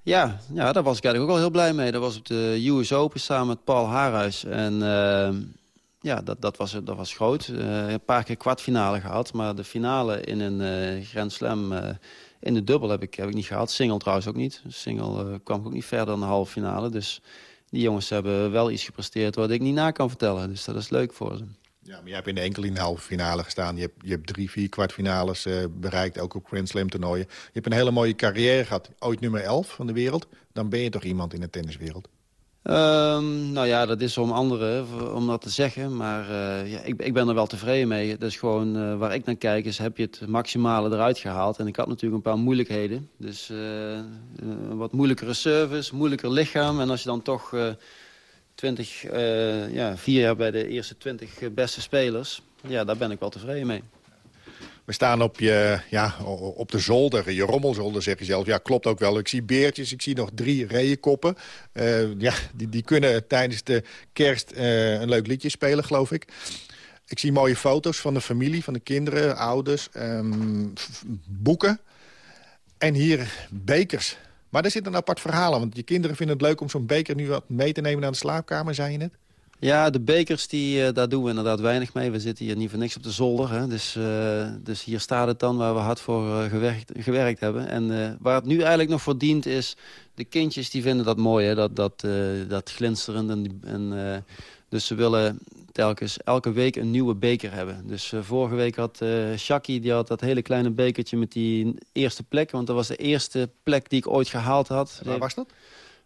Ja, ja, daar was ik eigenlijk ook wel heel blij mee. Dat was op de US Open samen met Paul Haarhuis. En uh, ja, dat, dat, was, dat was groot. Uh, een paar keer kwartfinale gehad. Maar de finale in een uh, Grand Slam in de dubbel heb ik, heb ik niet gehad. Single trouwens ook niet. Single kwam ook niet verder dan de halve finale. Dus die jongens hebben wel iets gepresteerd wat ik niet na kan vertellen. Dus dat is leuk voor ze. Ja, maar jij hebt in de enkel in de halve finale gestaan. Je hebt, je hebt drie, vier kwartfinales bereikt, ook op Grand Slam toernooien. Je hebt een hele mooie carrière gehad. Ooit nummer 11 van de wereld. Dan ben je toch iemand in de tenniswereld? Um, nou ja, dat is om anderen om dat te zeggen. Maar uh, ja, ik, ik, ben er wel tevreden mee. Is gewoon uh, waar ik naar kijk, is heb je het maximale eruit gehaald. En ik had natuurlijk een paar moeilijkheden. Dus uh, een wat moeilijkere service, moeilijker lichaam. En als je dan toch 20, ja, vier jaar bij de eerste 20 beste spelers... ja, daar ben ik wel tevreden mee. We staan op, je, ja, op de zolder, je rommelzolder zeg je zelf. Ja, klopt ook wel. Ik zie beertjes, ik zie nog drie reeënkoppen. Uh, ja, die, die kunnen tijdens de kerst uh, een leuk liedje spelen, geloof ik. Ik zie mooie foto's van de familie, van de kinderen, ouders, um, boeken. En hier bekers. Maar er zit een apart verhaal aan, want je kinderen vinden het leuk om zo'n beker nu wat mee te nemen naar de slaapkamer, zei je net? Ja, de bekers, die, uh, daar doen we inderdaad weinig mee. We zitten hier niet voor niks op de zolder. Hè. Dus, uh, dus hier staat het dan waar we hard voor uh, gewerkt, gewerkt hebben. En waar het nu eigenlijk nog voor dient is... de kindjes die vinden dat mooi, hè, dat, dat, dat glinsterend. En, en dus ze willen telkens elke week een nieuwe beker hebben. Dus vorige week had Shaki die had dat hele kleine bekertje met die eerste plek. Want dat was de eerste plek die ik ooit gehaald had. waar was dat?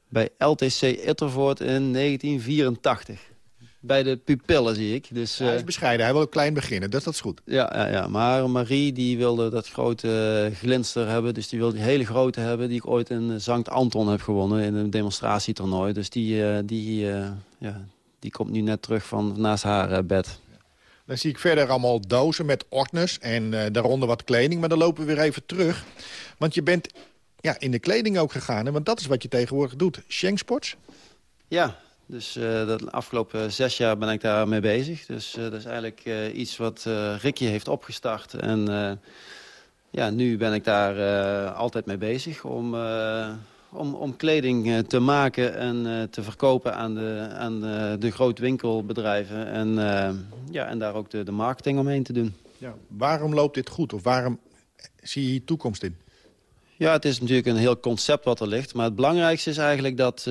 Bij LTC Ittervoort in 1984 bij de pupillen, zie ik. Dus, hij is eh, bescheiden, hij wil ook klein beginnen, dus dat is goed. Ja, ja, ja. maar Marie die wilde dat grote glinster hebben. Dus die wilde die hele grote hebben die ik ooit in Sankt Anton heb gewonnen... in een demonstratietoernooi. Dus die, die, ja, die komt nu net terug van naast haar bed. Dan zie ik verder allemaal dozen met ordners en daaronder wat kleding. Maar dan lopen we weer even terug. Want je bent ja, in de kleding ook gegaan. Hè? Want dat is wat je tegenwoordig doet. Schenk Sports? Ja, dus uh, de afgelopen zes jaar ben ik daar mee bezig. Dus uh, dat is eigenlijk uh, iets wat Ricky heeft opgestart. En ja, nu ben ik daar altijd mee bezig om, om, om kleding te maken en te verkopen aan de, aan de, de grootwinkelbedrijven. En, ja, en daar ook de, de marketing omheen te doen. Ja, waarom loopt dit goed of waarom zie je hier toekomst in? Ja, het is natuurlijk een heel concept wat er ligt. Maar het belangrijkste is eigenlijk dat,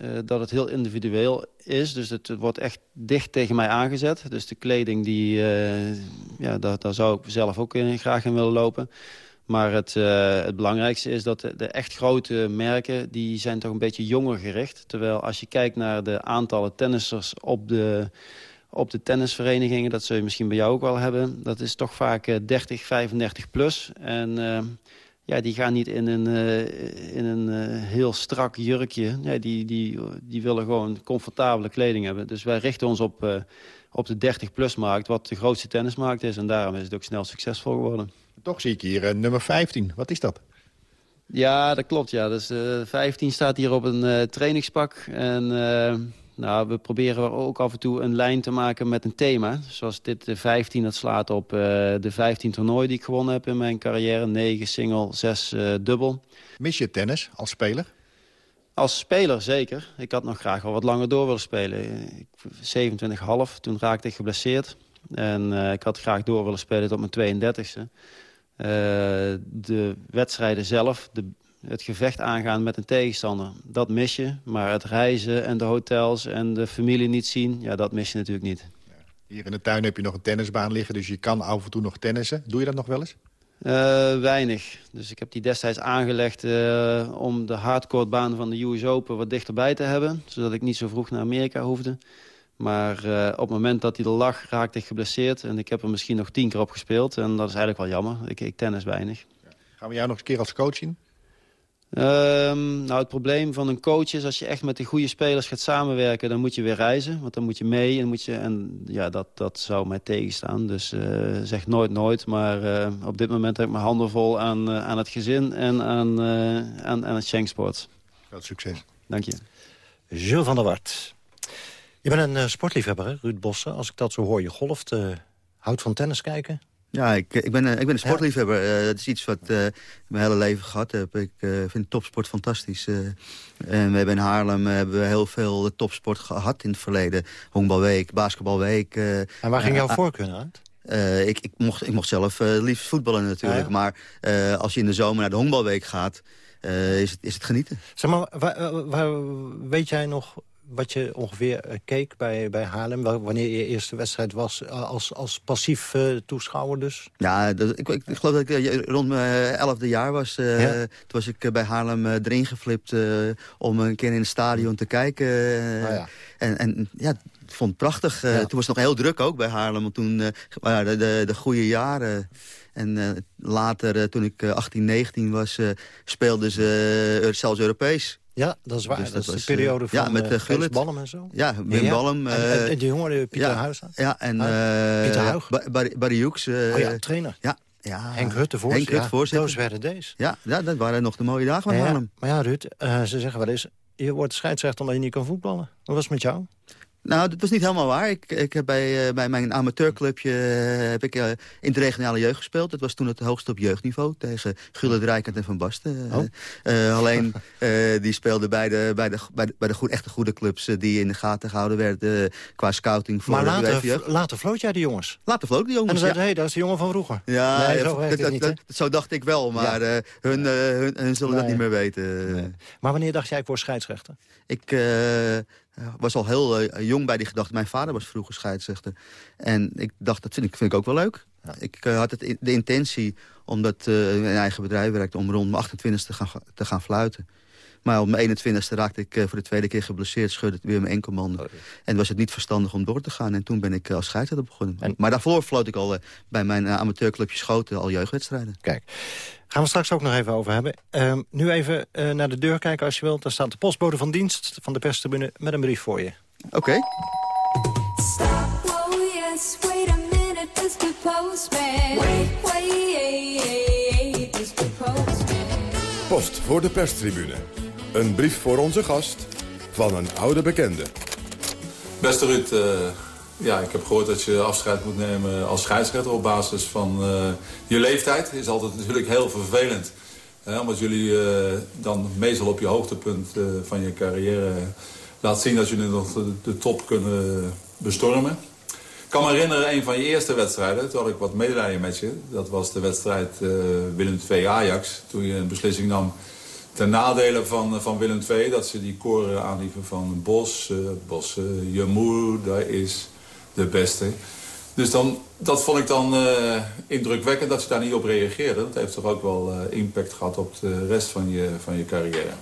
uh, dat het heel individueel is. Dus het wordt echt dicht tegen mij aangezet. Dus de kleding, die, uh, ja, daar, zou ik zelf ook graag in willen lopen. Maar het, het belangrijkste is dat de, de, echt grote merken... die zijn toch een beetje jonger gericht. Terwijl als je kijkt naar de aantallen tennissers op de op de tennisverenigingen. Dat zul je misschien bij jou ook wel hebben. Dat is toch vaak 30, 35 plus. En ja, die gaan niet in een, uh, in een uh, heel strak jurkje. Ja, die, die, die willen gewoon comfortabele kleding hebben. Dus wij richten ons op, uh, op de 30-plus-markt, wat de grootste tennismarkt is. En daarom is het ook snel succesvol geworden. Toch zie ik hier nummer 15. Wat is dat? Ja, dat klopt. Ja. Dus, 15 staat hier op een trainingspak. En nou, we proberen ook af en toe een lijn te maken met een thema. Zoals dit de 15, dat slaat op uh, de 15 toernooien die ik gewonnen heb in mijn carrière. 9 single, 6 uh, eh, dubbel. Mis je tennis als speler? Als speler zeker. Ik had nog graag wel wat langer door willen spelen. 27,5, toen raakte ik geblesseerd. En uh, ik had graag door willen spelen tot mijn 32e. de wedstrijden zelf, de het gevecht aangaan met een tegenstander. Dat mis je, maar het reizen en de hotels en de familie niet zien... ja, dat mis je natuurlijk niet. Hier in de tuin heb je nog een tennisbaan liggen, dus je kan af en toe nog tennissen. Doe je dat nog wel eens? Uh, weinig. Dus ik heb die destijds aangelegd uh, om de hardcourtbaan van de US Open wat dichterbij te hebben. Zodat ik niet zo vroeg naar Amerika hoefde. Maar uh, op het moment dat hij er lag, raakte ik geblesseerd. En ik heb er misschien nog tien keer op gespeeld. En dat is eigenlijk wel jammer. Ik, ik tennis weinig. Gaan we jou nog eens een keer als coach zien? Um, nou, het probleem van een coach is als je echt met de goede spelers gaat samenwerken... dan moet je weer reizen, want dan moet je mee. En, moet je, en ja, dat, dat zou mij tegenstaan. Dus uh, zeg nooit nooit. Maar uh, op dit moment heb ik mijn handen vol aan, uh, aan het gezin en aan, aan, aan het Shanksport. Veel succes. Dank je. Jules van der Wart. Je bent een sportliefhebber, hè, Ruud Bossen. Als ik dat zo hoor, je golft, houdt van tennis kijken... Ja, ik, ik, ben, ik ben een sportliefhebber. Uh, dat is iets wat uh, mijn hele leven gehad heb. Ik uh, vind topsport fantastisch. en we hebben in Haarlem hebben we heel veel topsport gehad in het verleden. Honkbalweek, basketbalweek. en waar ging jouw voorkeur uit? Uh, ik, ik, mocht, ik mocht zelf liefst voetballen natuurlijk. Maar uh, als je in de zomer naar de honkbalweek gaat, is, het, is het genieten. Zeg maar, waar, waar, weet jij nog wat je ongeveer keek bij, bij Haarlem? Wanneer je eerste wedstrijd was als, als passief toeschouwer dus? Ja, dat, ik, ik, geloof dat ik rond mijn elfde jaar was. Toen was ik bij Haarlem erin geflipt om een keer in het stadion te kijken. Oh, ja. En, en ja, ik vond het prachtig. Toen was het nog heel druk ook bij Haarlem. Want toen waren de, de goede jaren... En uh, later, uh, toen ik 18, 19 was, speelden ze zelfs Europees. Ja, dat is waar. Dus dat, dat is de periode van ja, met, uh, Gullit. Ballem en zo. Ja, Wim ja, Ballem. En, en, die jongen, Pieter ja. Ja, en Pieter Huig. Barry, Barry Hoeks. oh ja, trainer. Ja, ja. Henk Rutte, voorzitter. Henk Rutte. Those werden deze. Ja, ja, dat waren nog de mooie dagen Haarlem. Maar ja, Ruud, ze zeggen wel eens... je wordt scheidsrechter omdat je niet kan voetballen. Wat was het met jou? Nou, dat was niet helemaal waar. Ik, ik heb bij, uh, bij mijn amateurclubje uh, heb ik, uh, in de regionale jeugd gespeeld. Dat was toen het hoogste op jeugdniveau tegen Gullit Rijkert en Van Basten. Oh. alleen, die speelden bij de, bij de, bij de, bij de goed, echte goede clubs die in de gaten gehouden werden qua scouting. Voor maar later, later vloot jij de jongens? Later vloot de jongens, En dan zei ja. hey, dat is de jongen van vroeger. Ja, nee, zo, dat, dat, niet, dat, zo dacht ik wel, maar ja. hun, hun, hun, zullen nee. dat niet meer weten. Nee. Maar wanneer dacht jij, ik word scheidsrechter? Ik was al heel uh, jong bij die gedachte. Mijn vader was vroeger scheidsrechter. En ik dacht, dat vind ik, vind ik ook wel leuk. Ja. Ik uh, had het, de intentie, omdat uh, een eigen bedrijf werkte... om rond mijn 28 te gaan, te gaan fluiten. Maar op mijn 21ste raakte ik voor de tweede keer geblesseerd. Scheurde het weer mijn enkelbanden. Oh, ja. En was het niet verstandig om door te gaan. En toen ben ik als scheidsrechter begonnen. En... Maar daarvoor floot ik al bij mijn amateurclubje Schoten al jeugdwedstrijden. Kijk. Gaan we straks ook nog even over hebben. Uh, nu even uh, naar de deur kijken als je wilt. Daar staat de postbode van dienst van de perstribune met een brief voor je. Oké. Okay. Post voor de perstribune. Een brief voor onze gast van een oude bekende. Beste Ruud, uh, ja, ik heb gehoord dat je afscheid moet nemen als scheidsrechter op basis van uh, je leeftijd. is altijd natuurlijk heel vervelend. Hè, omdat jullie uh, dan meestal op je hoogtepunt uh, van je carrière laat zien dat jullie nog de, top kunnen bestormen. Ik kan me herinneren, een van je eerste wedstrijden, toen had ik wat medelijden met je. Dat was de wedstrijd Willem II Ajax. Toen je een beslissing nam ten nadele van, van Willem II. Dat ze die koren aanlieven van Bos. Bos, je moeder daar is de beste. Dus dan, dat vond ik dan uh, indrukwekkend dat je daar niet op reageerde. Dat heeft toch ook wel uh, impact gehad op de rest van je, van je carrière.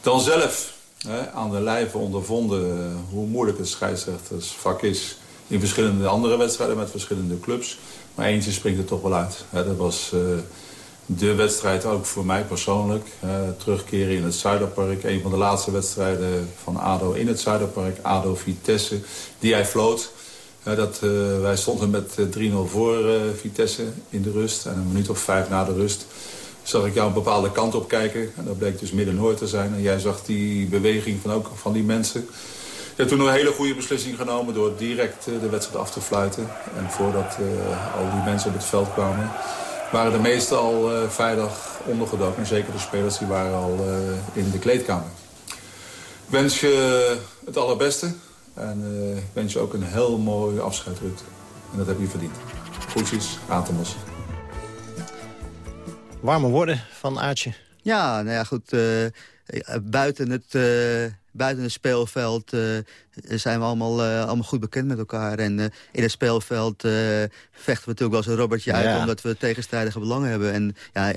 Dan zelf hè, aan de lijve ondervonden hoe moeilijk het scheidsrechtersvak is... in verschillende andere wedstrijden met verschillende clubs. Maar eentje springt er toch wel uit. Hè, dat was de wedstrijd ook voor mij persoonlijk. terugkeren in het Zuiderpark. Een van de laatste wedstrijden van ADO in het Zuiderpark. ADO Vitesse, die hij floot. dat, uh, wij stonden met 3-0 voor uh, Vitesse in de rust. En een minuut of vijf na de rust zag ik jou een bepaalde kant op kijken. En dat bleek dus Midden-Noord te zijn. En jij zag die beweging van, ook van die mensen. Je hebt toen een hele goede beslissing genomen door direct de wedstrijd af te fluiten. En voordat al die mensen op het veld kwamen waren de meesten al uh, veilig ondergedoken. En zeker de spelers die waren al uh, in de kleedkamer. Ik wens je het allerbeste. En uh, ik wens je ook een heel mooi afscheid, Ruud. En dat heb je verdiend. Groetjes, Atemos. Warme woorden van Aartje. Ja, nou ja, goed. buiten het buiten het speelveld uh, zijn we allemaal, uh, allemaal goed bekend met elkaar. En uh, in het speelveld vechten we natuurlijk wel eens een robbertje uit... Ja. omdat we tegenstrijdige belangen hebben. En ja,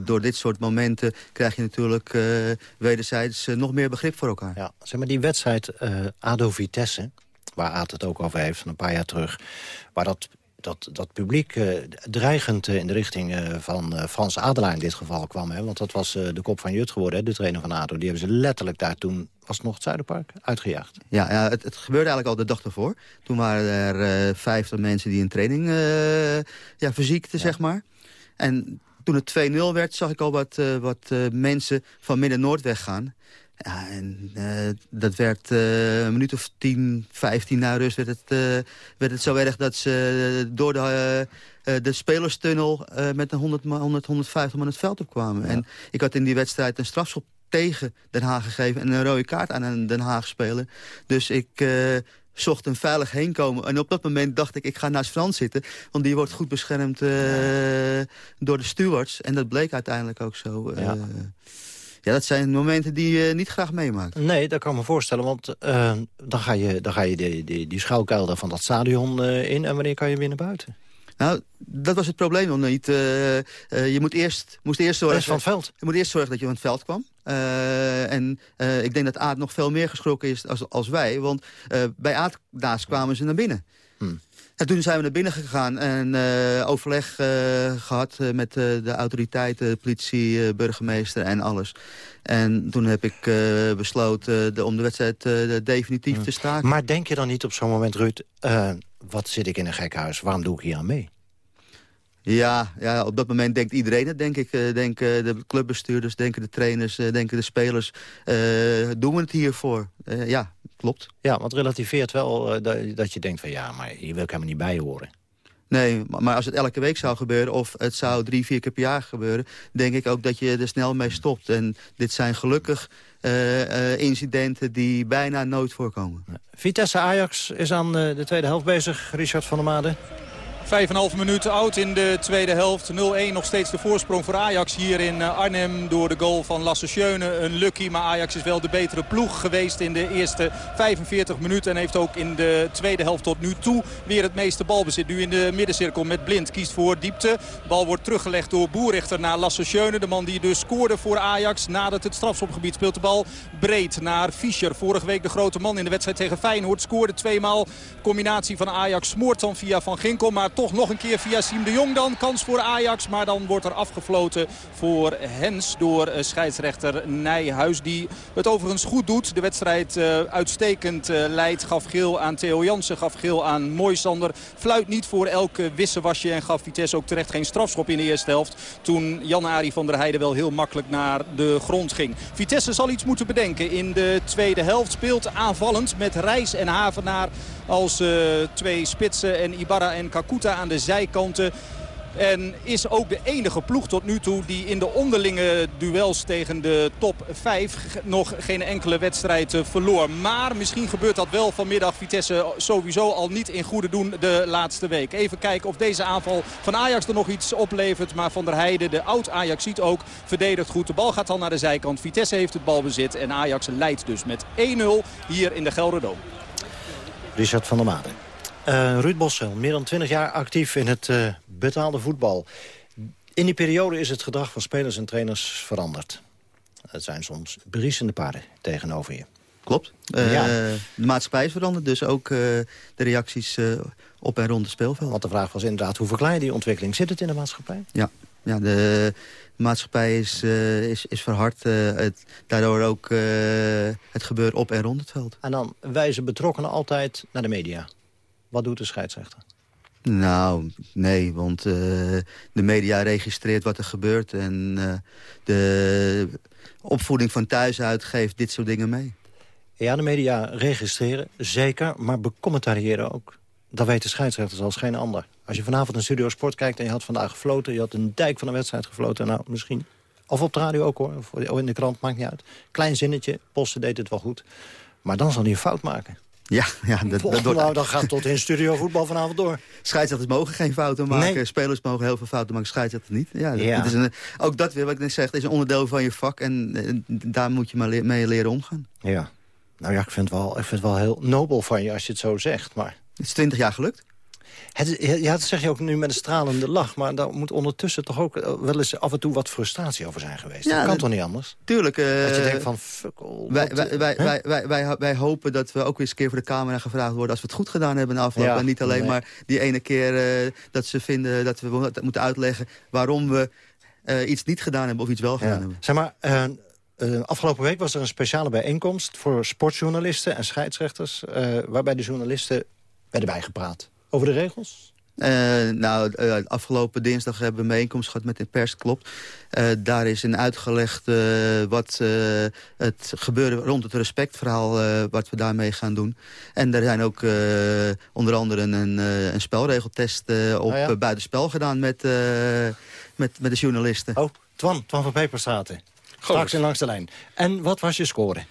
door dit soort momenten krijg je natuurlijk wederzijds nog meer begrip voor elkaar. Ja, zeg maar die wedstrijd ADO-Vitesse, waar Aad het ook over heeft van een paar jaar terug... waar dat dat, dat publiek uh, dreigend uh, in de richting uh, van Frans Adelaar in dit geval kwam. Hè? Want dat was de kop van Jut geworden, hè? de trainer van ADO. Die hebben ze letterlijk daar toen, was het nog het Zuiderpark, uitgejaagd. Ja, ja het, het, gebeurde eigenlijk al de dag ervoor. Toen waren er vijftig mensen die een training ja, verziekten, ja. zeg maar. En toen het 2-0 werd, zag ik al wat, wat mensen van Midden-Noord weggaan. Ja, en uh, dat werd uh, een minuut of 10, 15 na rust werd het, uh, werd het zo erg dat ze door de, de spelerstunnel met een 100, 100, 150 man het veld opkwamen. Ja. En ik had in die wedstrijd een strafschop tegen Den Haag gegeven en een rode kaart aan een Den Haag speler. Dus ik zocht een veilig heenkomen. En op dat moment dacht ik, ik ga naast Frans zitten. Want die wordt goed beschermd door de stewards. En dat bleek uiteindelijk ook zo. Ja. Ja, dat zijn momenten die je niet graag meemaakt. Nee, dat kan ik me voorstellen, want uh, dan ga je, dan ga je die, die, die van dat stadion uh, in... en wanneer kan je weer naar buiten? Nou, dat was het probleem nog niet. Uh, uh, je moet eerst, moest eerst zorgen... van het veld. Je moet eerst zorgen dat je van het veld kwam. Uh, en ik denk dat Aad nog veel meer geschrokken is als, als wij. Want bij Aad kwamen ze naar binnen. En toen zijn we naar binnen gegaan en overleg gehad met de autoriteiten, politie, burgemeester en alles. En toen heb ik besloten de, om de wedstrijd definitief hmm. te staken. Maar denk je dan niet op zo'n moment, Ruud wat zit ik in een gek huis? Waarom doe ik hier aan mee? Ja, ja, op dat moment denkt iedereen het, denk ik. Denken de clubbestuurders, denken de trainers, denken de spelers. Doen we het hiervoor? ja, klopt. Ja, want relativeert wel dat, dat, je denkt van... ja, maar hier wil ik helemaal niet bij horen. Nee, maar als het elke week zou gebeuren... of het zou drie, vier keer per jaar gebeuren... denk ik ook dat je er snel mee stopt. En dit zijn gelukkig incidenten die bijna nooit voorkomen. Vitesse Ajax is aan de tweede helft bezig. Richard van der Made. Vijf en half minuten oud in de tweede helft. 0-1 nog steeds de voorsprong voor Ajax hier in eh, Arnhem. Door de goal van Lasse Schöne. Een lucky, maar Ajax is wel de betere ploeg geweest in de eerste 45 minuten. En heeft ook in de tweede helft tot nu toe weer het meeste balbezit. Nu in de middencirkel met Blind. Kiest voor diepte. Bal wordt teruggelegd door Boerichter naar Lasse Schöne. De man die dus scoorde voor Ajax nadat het strafschopgebied speelt de bal breed naar Fischer. Vorige week de grote man in de wedstrijd tegen Feyenoord. Scoorde tweemaal. Combinatie van Ajax smoort dan via Van Ginkel. Maar toch nog een keer via Siem de Jong dan. Kans voor Ajax, maar dan wordt er afgefloten voor Hens door eh, scheidsrechter Nijhuis. Die het overigens goed doet. De wedstrijd uh, uitstekend uh, leidt. Gaf geel aan Theo Jansen, gaf geel aan Moisander. Fluit niet voor elke wisselwasje en gaf Vitesse ook terecht geen strafschop in de eerste helft. Toen Jan-Ari van der Heijden wel heel makkelijk naar de grond ging. Vitesse zal iets moeten bedenken. In de tweede helft speelt aanvallend met Reis en Havenaar als twee spitsen en Ibarra en Kakuta aan de zijkanten. En is ook de enige ploeg tot nu toe die in de onderlinge duels tegen de top 5 nog geen enkele wedstrijd verloor. Maar misschien gebeurt dat wel vanmiddag. Vitesse sowieso al niet in goede doen de laatste week. Even kijken of deze aanval van Ajax er nog iets oplevert. Maar Van der Heijden, de oud-Ajax, ziet ook, verdedigt goed. De bal gaat dan naar de zijkant. Vitesse heeft het balbezit en Ajax leidt dus met 1-0 hier in de Gelderdoom. Richard van der Maden. Uh, Ruud Bossel, meer dan 20 jaar actief in het uh, betaalde voetbal. In die periode is het gedrag van spelers en trainers veranderd. Het zijn soms briesende paarden tegenover je. Klopt. Uh, ja. De maatschappij is veranderd, dus ook de reacties op en rond het speelveld. Want de vraag was inderdaad, hoe verklaar je die ontwikkeling? Zit het in de maatschappij? Ja, ja de maatschappij is, is, is verhard. het, daardoor ook het gebeuren op en rond het veld. En dan wijzen betrokkenen altijd naar de media. Wat doet de scheidsrechter? Nou, nee, want uh, de media registreert wat er gebeurt... en uh, de opvoeding van thuis uit geeft dit soort dingen mee. Ja, de media registreren, zeker, maar becommentariëren ook. Dat weten scheidsrechters als geen ander. Als je vanavond een Studio Sport kijkt en je had vandaag gefloten... je had een dijk van een wedstrijd gefloten, nou, misschien... of op de radio ook, hoor, of in de krant, maakt niet uit. Klein zinnetje, Posten deed het wel goed. Maar dan zal hij een fout maken. Ja, ja dat, dat, nou, dat gaat tot in studio voetbal vanavond door. Scheidsrechters mogen geen fouten maken. Nee. Spelers mogen heel veel fouten maken. Scheidsrechters niet. Ja, dat, Ja. dat is een, ook dat weer, wat ik net zeg, is een onderdeel van je vak. En, en daar moet je maar le- mee leren omgaan. Ja. Nou ja, ik vind, het wel, ik vind het wel heel nobel van je als je het zo zegt. Maar Het is twintig jaar gelukt. Het, ja, dat zeg je ook nu met een stralende lach. Maar daar moet ondertussen toch ook eh, wel eens af en toe wat frustratie over zijn geweest. Ja, dat kan dat- toch niet anders? Tuurlijk. eh, Dat je denkt van, fuck all, wij, wat, wij, eh, wij, wij, wij, wij, wij hopen dat we ook weer eens een keer voor de camera gevraagd worden... als we het goed gedaan hebben in afloop. Ja, en niet alleen nee. maar die ene keer eh, dat ze vinden dat we moeten uitleggen... waarom we eh, iets niet gedaan hebben of iets wel gedaan Ja. hebben. Zeg maar, eh, eh, afgelopen week was er een speciale bijeenkomst... voor sportjournalisten en scheidsrechters... eh, waarbij de journalisten werden bijgepraat. Over de regels? Eh, nou, eh, afgelopen dinsdag hebben we een bijeenkomst gehad met de pers, klopt. Eh, daar is in uitgelegd eh, wat eh, het gebeuren rond het respectverhaal... eh, wat we daarmee gaan doen. En er zijn ook eh, onder andere een, eh, een spelregeltest eh, op Oh ja? eh, buitenspel gedaan met, eh, met, met de journalisten. Oh, Twan, Twan van Peperstraten. Straks in langs de lijn. En wat was je score?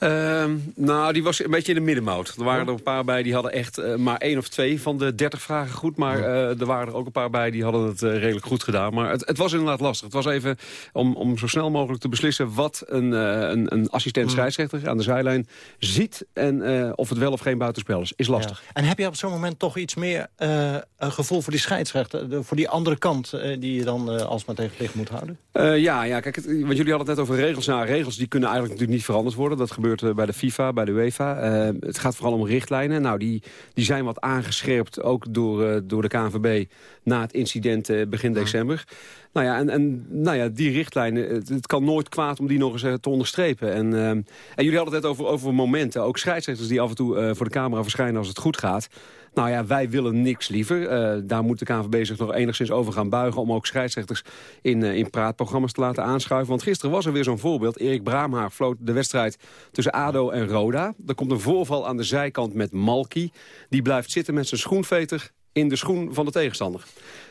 Ehm, nou, die was een beetje in de middenmoot. Er waren er een paar bij die hadden echt uh, maar één of twee van de dertig vragen goed. Maar uh, er waren er ook een paar bij die hadden het uh, redelijk goed gedaan. Maar het, het, was inderdaad lastig. Het was even om, om zo snel mogelijk te beslissen wat een, een, een assistent scheidsrechter aan de zijlijn ziet. En of het wel of geen buitenspel is. Is lastig. Ja. En heb je op zo'n moment toch iets meer een gevoel voor die scheidsrechter? voor die andere kant die je dan alsmaar tegen het licht moet houden? ja, ja, kijk, het, want jullie hadden het net over regels. Nou, regels die kunnen eigenlijk natuurlijk niet veranderd worden. Dat gebeurt gebeurt bij de FIFA, bij de UEFA. Uh, het gaat vooral om richtlijnen. Nou, die, die zijn wat aangescherpt, ook door, uh, door de KNVB... na het incident begin december. Nou ja, en, en nou ja, die richtlijnen, het, het, kan nooit kwaad om die nog eens te onderstrepen. En, en jullie hadden het over, over momenten. Ook scheidsrechters die af en toe voor de camera verschijnen als het goed gaat. Nou ja, wij willen niks liever. Uh, daar moet de KNVB zich nog enigszins over gaan buigen... om ook scheidsrechters in, uh, in praatprogramma's te laten aanschuiven. Want gisteren was er weer zo'n voorbeeld. Erik Braamhaar floot de wedstrijd tussen ADO en Roda. Er komt een voorval aan de zijkant met Malki. Die blijft zitten met zijn schoenveter in de schoen van de tegenstander.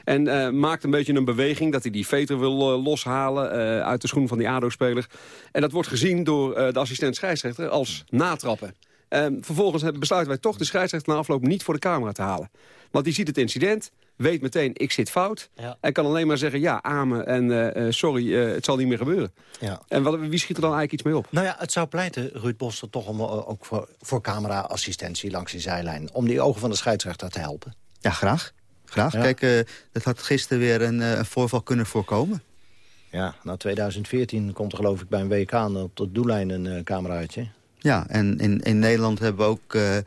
En uh, maakt een beetje een beweging dat hij die veter wil loshalen uit de schoen van die ADO-speler. En dat wordt gezien door de assistent scheidsrechter als natrappen. Um, vervolgens besluiten wij toch de scheidsrechter na afloop niet voor de camera te halen. Want die ziet het incident, weet meteen ik zit fout. Ja. En kan alleen maar zeggen ja, amen en uh, uh, sorry, uh, het zal niet meer gebeuren. Ja. En wat, wie schiet er dan eigenlijk iets mee op? Nou ja, het zou pleiten, Ruud Bos, toch om, ook voor, voor camera-assistentie langs die zijlijn. Om die ogen van de scheidsrechter te helpen. Ja, graag. Graag. Ja. Kijk, dat had gisteren weer een, een voorval kunnen voorkomen. Ja, nou 2014 komt er geloof ik bij een WK aan op de doellijn een cameraatje. Ja, en in, in Nederland hebben we ook uh, uh,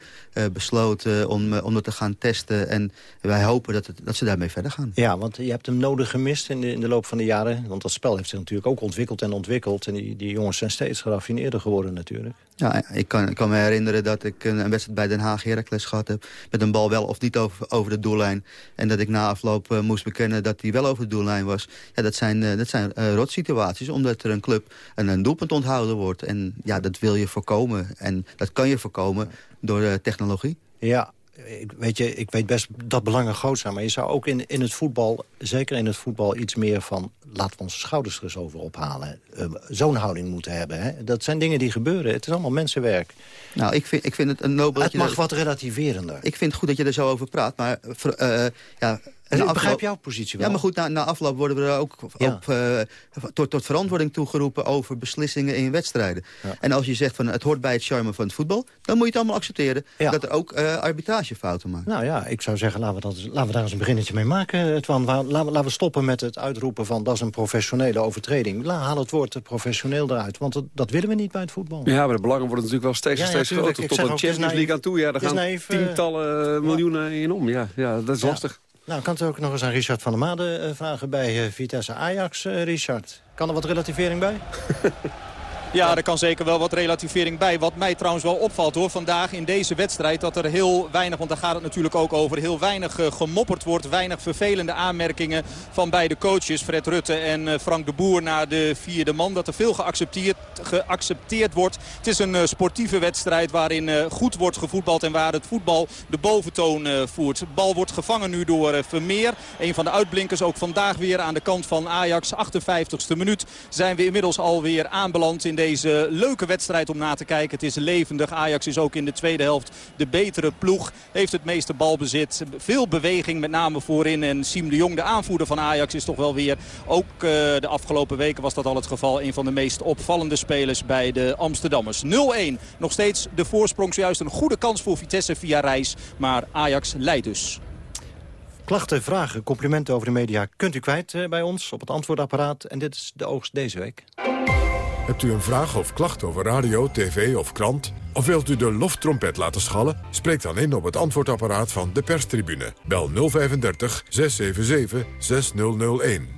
besloten om, uh, om dat te gaan testen. En wij hopen dat, het, dat ze daarmee verder gaan. Ja, want je hebt hem nodig gemist in de, in de loop van de jaren. Want dat spel heeft zich natuurlijk ook ontwikkeld en ontwikkeld. En die, die jongens zijn steeds geraffineerder geworden natuurlijk. Ja, ik kan, ik kan me herinneren dat ik een, een wedstrijd bij Den Haag Heracles gehad heb. Met een bal wel of niet over, over de doellijn. En dat ik na afloop moest bekennen dat hij wel over de doellijn was. Ja, dat zijn, dat zijn rotsituaties, omdat er een club een, een doelpunt onthouden wordt. En ja, dat wil je voorkomen. En dat kan je voorkomen door de technologie. Ja, ik, weet je, ik weet best dat belangen groot zijn. Maar je zou ook in, in het voetbal, zeker in het voetbal... iets meer van, laten we onze schouders er eens over ophalen. Uh, Zo'n houding moeten hebben. Hè? Dat zijn dingen die gebeuren. Het is allemaal mensenwerk. Nou, ik vind, ik vind het een nobel... Het mag wat relativerender. Ik vind het goed dat je er zo over praat. Maar uh, ja, ik afloop... begrijp jouw positie wel. Ja, maar goed, na, na afloop worden we er ook ja. op, uh, tot, tot verantwoording toegeroepen over beslissingen in wedstrijden. Ja. En als je zegt van het hoort bij het charme van het voetbal, dan moet je het allemaal accepteren ja. dat er ook uh, arbitragefouten maken. Nou ja, ik zou zeggen, laten we, dat, laten we daar eens een beginnetje mee maken. Twan. Laten, we, laten we stoppen met het uitroepen van dat is een professionele overtreding. La, haal het woord professioneel eruit, want dat, dat, willen we niet bij het voetbal. Ja, maar de belangen worden natuurlijk wel steeds, steeds groter. Tot een Champions League aan toe. Ja, daar gaan naïef, tientallen miljoenen in om. Ja, ja dat is lastig. Nou, kan het ook nog eens aan Richard van der Made uh, vragen bij uh, Vitesse Ajax. Uh, Richard, kan er wat relativering bij? Ja, er kan zeker wel wat relativering bij. Wat mij trouwens wel opvalt hoor, vandaag in deze wedstrijd... dat er heel weinig, want daar gaat het natuurlijk ook over... heel weinig uh, gemopperd wordt, weinig vervelende aanmerkingen... van beide coaches, Fred Rutte en uh, Frank de Boer... naar de vierde man, dat er veel geaccepteerd, geaccepteerd wordt. Het is een uh, sportieve wedstrijd waarin goed wordt gevoetbald... en waar het voetbal de boventoon voert. De bal wordt gevangen nu door Vermeer. Een van de uitblinkers ook vandaag weer aan de kant van Ajax. 58ste minuut zijn we inmiddels alweer aanbeland in deze leuke wedstrijd om na te kijken. Het is levendig. Ajax is ook in de tweede helft de betere ploeg. Heeft het meeste balbezit. Veel beweging met name voorin. En Siem de Jong, de aanvoerder van Ajax, is toch wel weer... ook uh, de afgelopen weken was dat al het geval. Een van de meest opvallende spelers bij de Amsterdammers. 0-1. Nog steeds de voorsprong. Zojuist een goede kans voor Vitesse via reis. Maar Ajax leidt dus. Klachten, vragen, complimenten over de media kunt u kwijt uh, bij ons op het antwoordapparaat. En dit is de oogst deze week. Hebt u een vraag of klacht over radio, tv of krant? Of wilt u de loftrompet laten schallen? Spreek dan in op het antwoordapparaat van de perstribune. Bel 035 677 6001.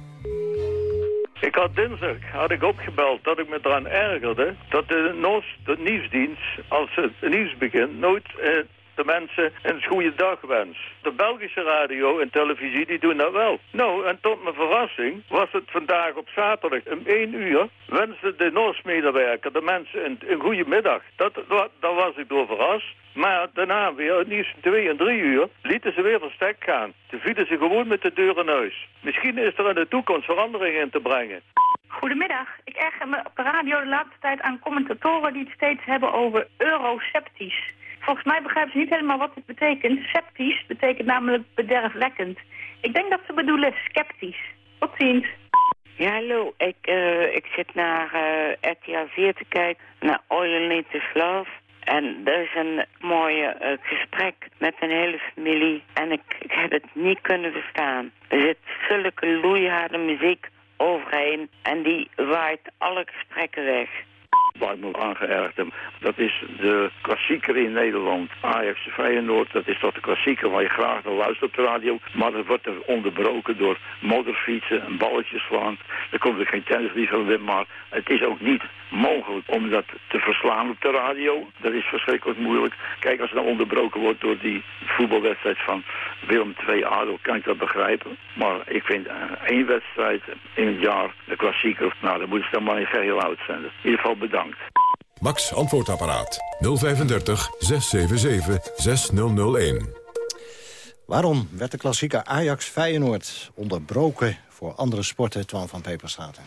Ik had dinsdag had ik opgebeld dat ik me eraan ergerde... dat de, de nieuwsdienst, als het nieuws begint, nooit... Eh, de mensen een goede dag wens. De Belgische radio en televisie die doen dat wel. Nou, en tot mijn verrassing was het vandaag op zaterdag om 1 uur... wenste de NOS-medewerker de mensen een, een goede middag. Dat, dat, was ik door verrast. Maar daarna weer, nieuws 2 en 3 uur, lieten ze weer verstek gaan. Ze vielen ze gewoon met de deur huis. Misschien is er in de toekomst verandering in te brengen. Goedemiddag. Ik erger me op de radio de laatste tijd aan commentatoren die het steeds hebben over euroceptisch. Volgens mij begrijpen ze niet helemaal wat dit betekent. Septisch betekent namelijk bederfwekkend. Ik denk dat ze bedoelen sceptisch. Tot ziens. Ja, hallo. Ik, uh, ik zit naar uh, RTL 4 te kijken, naar Oil Need Love. En er is een mooie uh, gesprek met een hele familie. En ik, ik heb het niet kunnen verstaan. Er zit zulke loeiharde muziek overheen. En die waait alle gesprekken weg waar me aangeërgd. Dat is de klassieker in Nederland. Ajax Feyenoord, dat is toch de klassieker waar je graag naar luistert op de radio. Maar dat wordt er onderbroken door motorfietsen en balletjes slaan. Er komt er geen tennisliefhebber maar het is ook niet mogelijk om dat te verslaan op de radio. Dat is verschrikkelijk moeilijk. Kijk, als het nou onderbroken wordt door die voetbalwedstrijd van Willem II ADO, kan ik dat begrijpen. Maar ik vind uh, één wedstrijd in het jaar, de klassieker, nou, dan moeten ze dan maar in geheel uitzenden. In ieder geval bedankt. Max antwoordapparaat 035 677 6001. Waarom werd de klassieker Ajax Feyenoord onderbroken voor andere sporten, Twan van Peperstraten?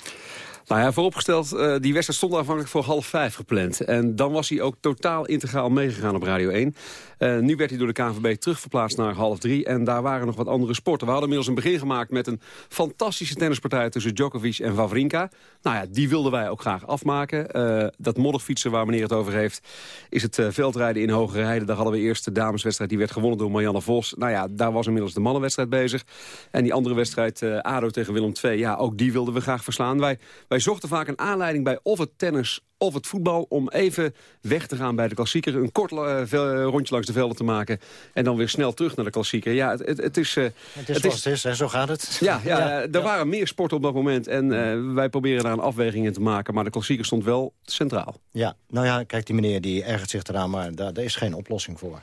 Nou ja, vooropgesteld, uh, die wedstrijd stond aanvankelijk voor half vijf gepland. En dan was hij ook totaal integraal meegegaan op Radio 1. Uh, nu werd hij door de KNVB terugverplaatst naar half drie. En daar waren nog wat andere sporten. We hadden inmiddels een begin gemaakt met een fantastische tennispartij... tussen Djokovic en Wawrinka. Nou ja, die wilden wij ook graag afmaken. Uh, dat modderfietsen waar meneer het over heeft... is het veldrijden in Hoge Rijden. Daar hadden we eerst de dameswedstrijd. Die werd gewonnen door Marianne Vos. Nou ja, daar was inmiddels de mannenwedstrijd bezig. En die andere wedstrijd, ADO tegen Willem II... ja, ook die wilden we graag verslaan. Wij, wij zochten vaak een aanleiding bij of het tennis of het voetbal... om even weg te gaan bij de klassieker. Een kort uh, rondje langs de velden te maken. En dan weer snel terug naar de klassieker. Ja, het, het, het is... Uh, het is het is, het is, hè, zo gaat het. Ja, ja, ja er waren meer sporten op dat moment. En uh, wij proberen daar een afweging in te maken. Maar de klassieker stond wel centraal. Ja, nou ja, kijk, die meneer die ergert zich eraan. Maar daar, daar is geen oplossing voor.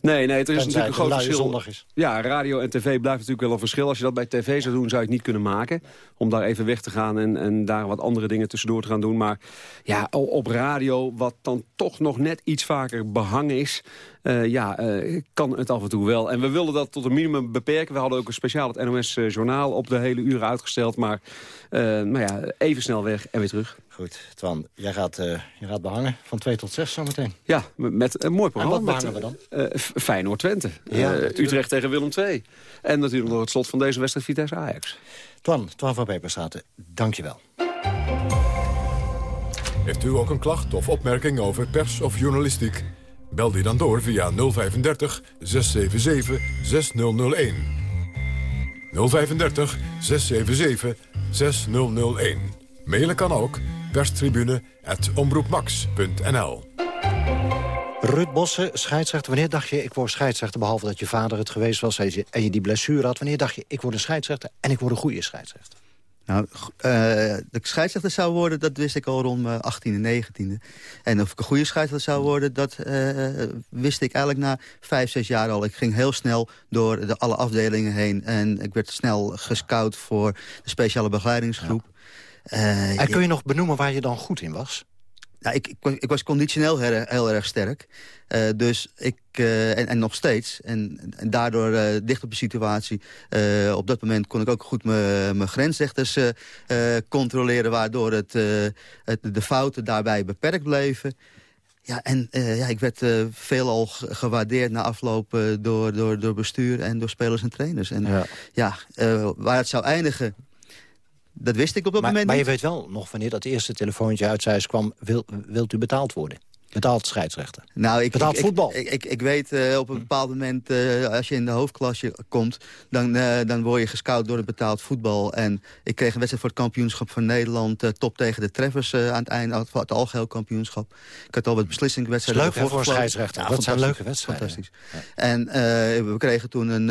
Nee, nee, het is natuurlijk een groot verschil. zondag is. Ja, radio en tv blijft natuurlijk wel een verschil. Als je dat bij tv zou doen, zou je het niet kunnen maken. Om daar even weg te gaan en, en daar wat andere dingen tussendoor te gaan doen. Maar ja, op radio, wat dan toch nog net iets vaker behangen is... Uh, ja, uh, kan het af en toe wel. En we wilden dat tot een minimum beperken. We hadden ook een speciaal het NOS-journaal op de hele uren uitgesteld. Maar uh, nou ja, even snel weg en weer terug. Goed, Twan, jij gaat, je gaat behangen van 2 tot 6 zometeen. Ja, met een mooi programma. En wat behangen we dan? Feyenoord-Twente. Ja, Utrecht tegen Willem II. En natuurlijk nog het slot van deze wedstrijd Vitesse Ajax. Twan, Twan van Peperstraten, dank je wel. Heeft u ook een klacht of opmerking over pers of journalistiek? Bel die dan door via 035 677 6001. 035 677 6001. Mailen kan ook perstribune.omroepmax.nl Rut Bosse, scheidsrechter. Wanneer dacht je, ik word scheidsrechter... behalve dat je vader het geweest was en je die blessure had... wanneer dacht je, ik word een scheidsrechter en ik word een goede scheidsrechter? Nou, uh, dat ik scheidsrechter zou worden, dat wist ik al rond mijn 18e, 19e. En of ik een goede scheidsrechter zou worden, dat uh, wist ik eigenlijk na vijf, zes jaar al. Ik ging heel snel door de, alle afdelingen heen. En ik werd snel gescout voor de speciale begeleidingsgroep. Ja. en kun je nog benoemen waar je dan goed in was? Nou, ik, ik, ik, was conditioneel heel, heel erg sterk. Uh, dus ik, uh, en, en, nog steeds. En, en daardoor uh, dicht op de situatie. op dat moment kon ik ook goed mijn grensrechters controleren... waardoor het, het, de fouten daarbij beperkt bleven. Ja, en ja, ik werd veelal gewaardeerd na afloop door, door, door bestuur en door spelers en trainers. En ja, ja waar het zou eindigen, dat wist ik op dat maar, moment Maar niet. je weet wel nog wanneer dat eerste telefoontje uit Zeist kwam... Wil, wilt u betaald worden? Betaald scheidsrechter. Nou, ik, Betaald ik, voetbal. Ik, ik, ik weet uh, op een bepaald moment, uh, als je in de hoofdklasse komt... Dan, uh, dan word je gescout door het betaald voetbal. En ik kreeg een wedstrijd voor het kampioenschap van Nederland... top tegen de treffers aan het einde, van het algeheel kampioenschap. Ik had al wat beslissingswedstrijden. Leuk hè, voor een scheidsrechter. Ja, dat zijn leuke wedstrijden. Fantastisch. Ja. En we kregen toen een,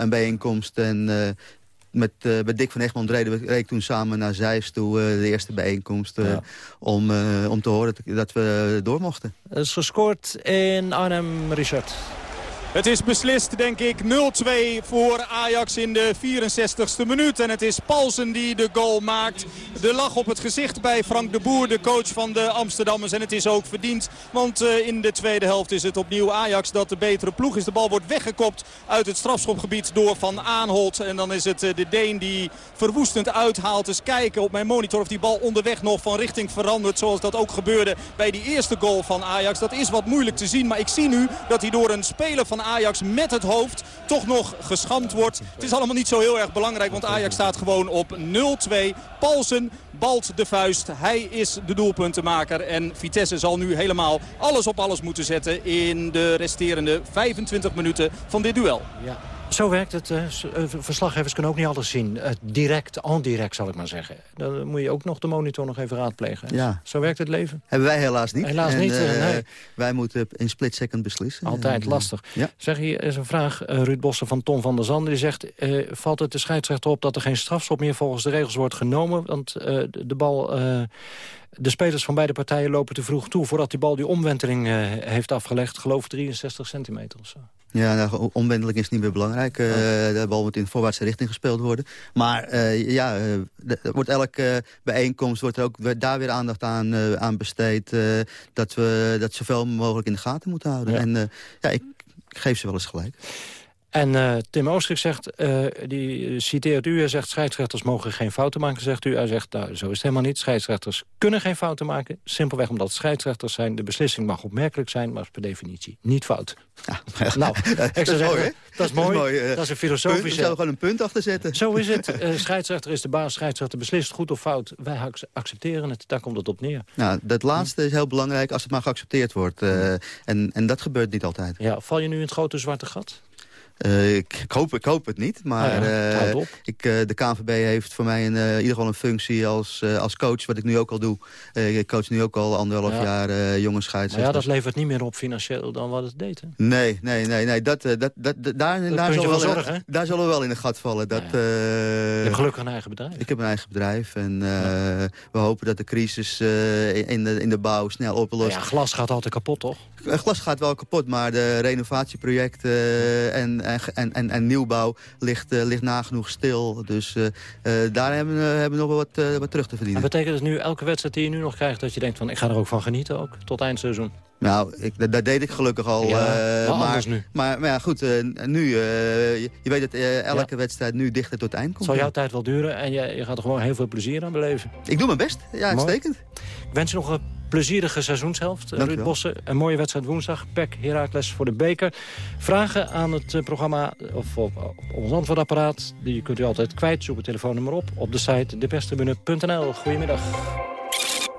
een bijeenkomst en met, uh, met Dick van Egmond reden we reed toen samen naar Zeist toe, uh, de eerste bijeenkomst, uh, ja. om, om te horen dat, dat, we door mochten. Het is gescoord in Arnhem, Richard. Het is beslist, denk ik, 0-2 voor Ajax in de 64ste minuut. En het is Paulsen die de goal maakt. De lach op het gezicht bij Frank de Boer, de coach van de Amsterdammers. En het is ook verdiend, want uh, in de tweede helft is het opnieuw Ajax dat de betere ploeg is. De bal wordt weggekopt uit het strafschopgebied door Van Aanholt. En dan is het uh, de Deen die verwoestend uithaalt. Dus kijken op mijn monitor of die bal onderweg nog van richting verandert. Zoals dat ook gebeurde bij die eerste goal van Ajax. Dat is wat moeilijk te zien, maar ik zie nu dat hij door een speler van Ajax met het hoofd toch nog geschamd wordt. Het is allemaal niet zo heel erg belangrijk, want Ajax staat gewoon op 0-2. Paulsen balt de vuist. Hij is de doelpuntenmaker. En Vitesse zal nu helemaal alles op alles moeten zetten in de resterende 25 minuten van dit duel. Ja. Zo werkt het. Uh, verslaggevers kunnen ook niet alles zien. Uh, direct, indirect zal ik maar zeggen. Dan moet je ook nog de monitor nog even raadplegen. Ja. Zo werkt het leven. Hebben wij helaas niet. Helaas en, niet, uh, nee. Wij moeten in split second beslissen. Altijd lastig. Ja. Zeg, hier is een vraag. Ruud Bossen van Tom van der Zanden. Die zegt, valt het de scheidsrechter op dat er geen strafschop meer volgens de regels wordt genomen? Want de bal de spelers van beide partijen lopen te vroeg toe... voordat die bal die omwenteling uh, heeft afgelegd. geloof 63 centimeter of zo. Ja, nou, omwenteling is niet meer belangrijk. Uh, De bal moet in voorwaartse richting gespeeld worden. Maar uh, ja, wordt elke bijeenkomst wordt er ook daar weer aandacht aan, aan besteed... dat we dat zoveel mogelijk in de gaten moeten houden. Ja. En ja, ik, ik geef ze wel eens gelijk. En uh, Tim Oostrik zegt, uh, die citeert u, hij zegt... scheidsrechters mogen geen fouten maken, zegt u. Hij zegt, nou, zo is het helemaal niet. Scheidsrechters kunnen geen fouten maken. Simpelweg omdat scheidsrechters zijn. De beslissing mag opmerkelijk zijn, maar is per definitie niet fout. Ja, nou, dat, is mooi, hè? Dat is mooi. Dat is, mooi. dat is een filosofische... Punt, zou gewoon een punt achter zetten. Zo is het. Uh, scheidsrechter is de baas. Scheidsrechter beslist goed of fout. Wij accepteren het. Daar komt het op neer. Nou, dat laatste is heel belangrijk als het maar geaccepteerd wordt. en, en dat gebeurt niet altijd. Ja, val je nu in het grote zwarte gat? Uh, ik, ik, hoop, ik hoop het niet, maar nou ja, uh, ik, uh, de KNVB heeft voor mij een, in ieder geval een functie als, als coach, wat ik nu ook al doe. ik coach nu ook al anderhalf ja. jaar jonge scheidsrechters. ja, dat levert niet meer op financieel dan wat het deed, hè? Nee, nee, nee, nee dat, dat, dat, dat, daar, daar, zullen we, zorgen, daar zullen we wel in de gat vallen. Dat, ja, Je hebt gelukkig een eigen bedrijf. Ik heb een eigen bedrijf en we hopen dat de crisis in, de, in de bouw snel oplost. Ja, glas gaat altijd kapot, toch? Glas gaat wel kapot, maar de renovatieprojecten en, en, en, en nieuwbouw ligt, uh, ligt nagenoeg stil. Dus uh, uh, daar hebben we, hebben we nog wat, wat terug te verdienen. En betekent het nu elke wedstrijd die je nu nog krijgt... dat je denkt van ik ga er ook van genieten ook, tot eindseizoen? Nou, ik, dat, deed ik gelukkig al. Ja, maar, maar, nu. Maar, maar ja, goed, nu, je, je, weet dat elke ja. wedstrijd nu dichter tot het eind komt. Zal jouw tijd wel duren en je, je gaat er gewoon heel veel plezier aan beleven. Ik doe mijn best, ja, uitstekend. Ik wens je nog een plezierige seizoenshelft. Dank Ruud Bossen, een mooie wedstrijd woensdag. PEC Heracles voor de beker. Vragen aan het uh, programma of op, op, ons antwoordapparaat. Die kunt u altijd kwijt. Zoek het telefoonnummer op op de site deperstribune.nl. Goedemiddag.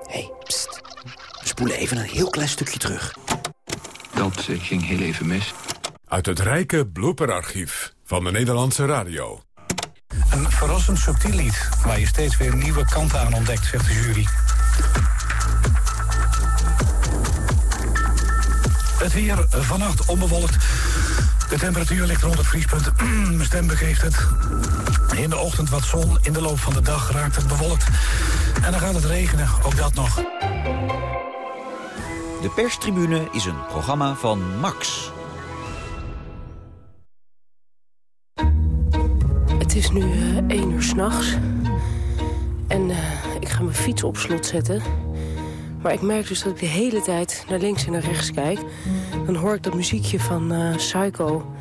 hey, pst. We spoelen even een heel klein stukje terug. Dat ging heel even mis. Uit het rijke blooperarchief van de Nederlandse radio. Een verrassend subtiel lied, waar je steeds weer nieuwe kanten aan ontdekt, zegt de jury. Het weer vannacht onbewolkt. De temperatuur ligt rond het vriespunt. Mijn stem begeeft het. In de ochtend wat zon. In de loop van de dag raakt het bewolkt. En dan gaat het regenen. Ook dat nog. De perstribune is een programma van Max. Het is nu uh, één uur s'nachts. En uh, ik ga mijn fiets op slot zetten... Maar ik merk dus dat ik de hele tijd naar links en naar rechts kijk. Dan hoor ik dat muziekje van uh, Psycho.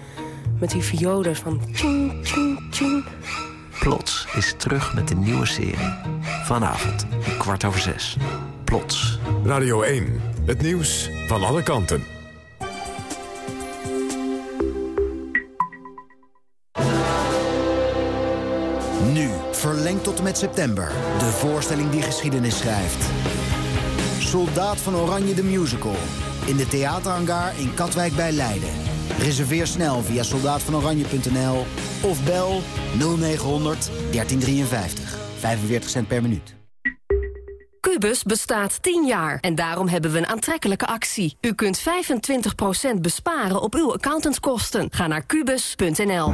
Met die violen van... Tjing, tjing, tjing. Plots is terug met een nieuwe serie. Vanavond, kwart over zes. Plots. Radio 1, het nieuws van alle kanten. Nu, verlengd tot en met september. De voorstelling die geschiedenis schrijft. Soldaat van Oranje de Musical. In de theaterhangar in Katwijk bij Leiden. Reserveer snel via soldaatvanoranje.nl of bel 0900 1353. 45 cent per minuut. Cubus bestaat 10 jaar en daarom hebben we een aantrekkelijke actie. U kunt 25% besparen op uw accountantskosten. Ga naar kubus.nl.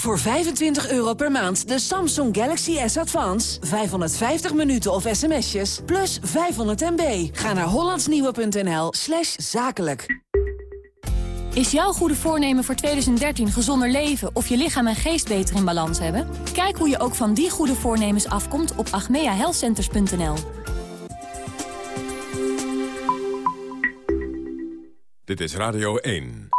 Voor 25 euro per maand de Samsung Galaxy S Advance. 550 minuten of sms'jes, plus 500 MB. Ga naar hollandsnieuwe.nl slash zakelijk. Is jouw goede voornemen voor 2013 gezonder leven of je lichaam en geest beter in balans hebben? Kijk hoe je ook van die goede voornemens afkomt op agmeahealthcenters.nl. Dit is Radio 1.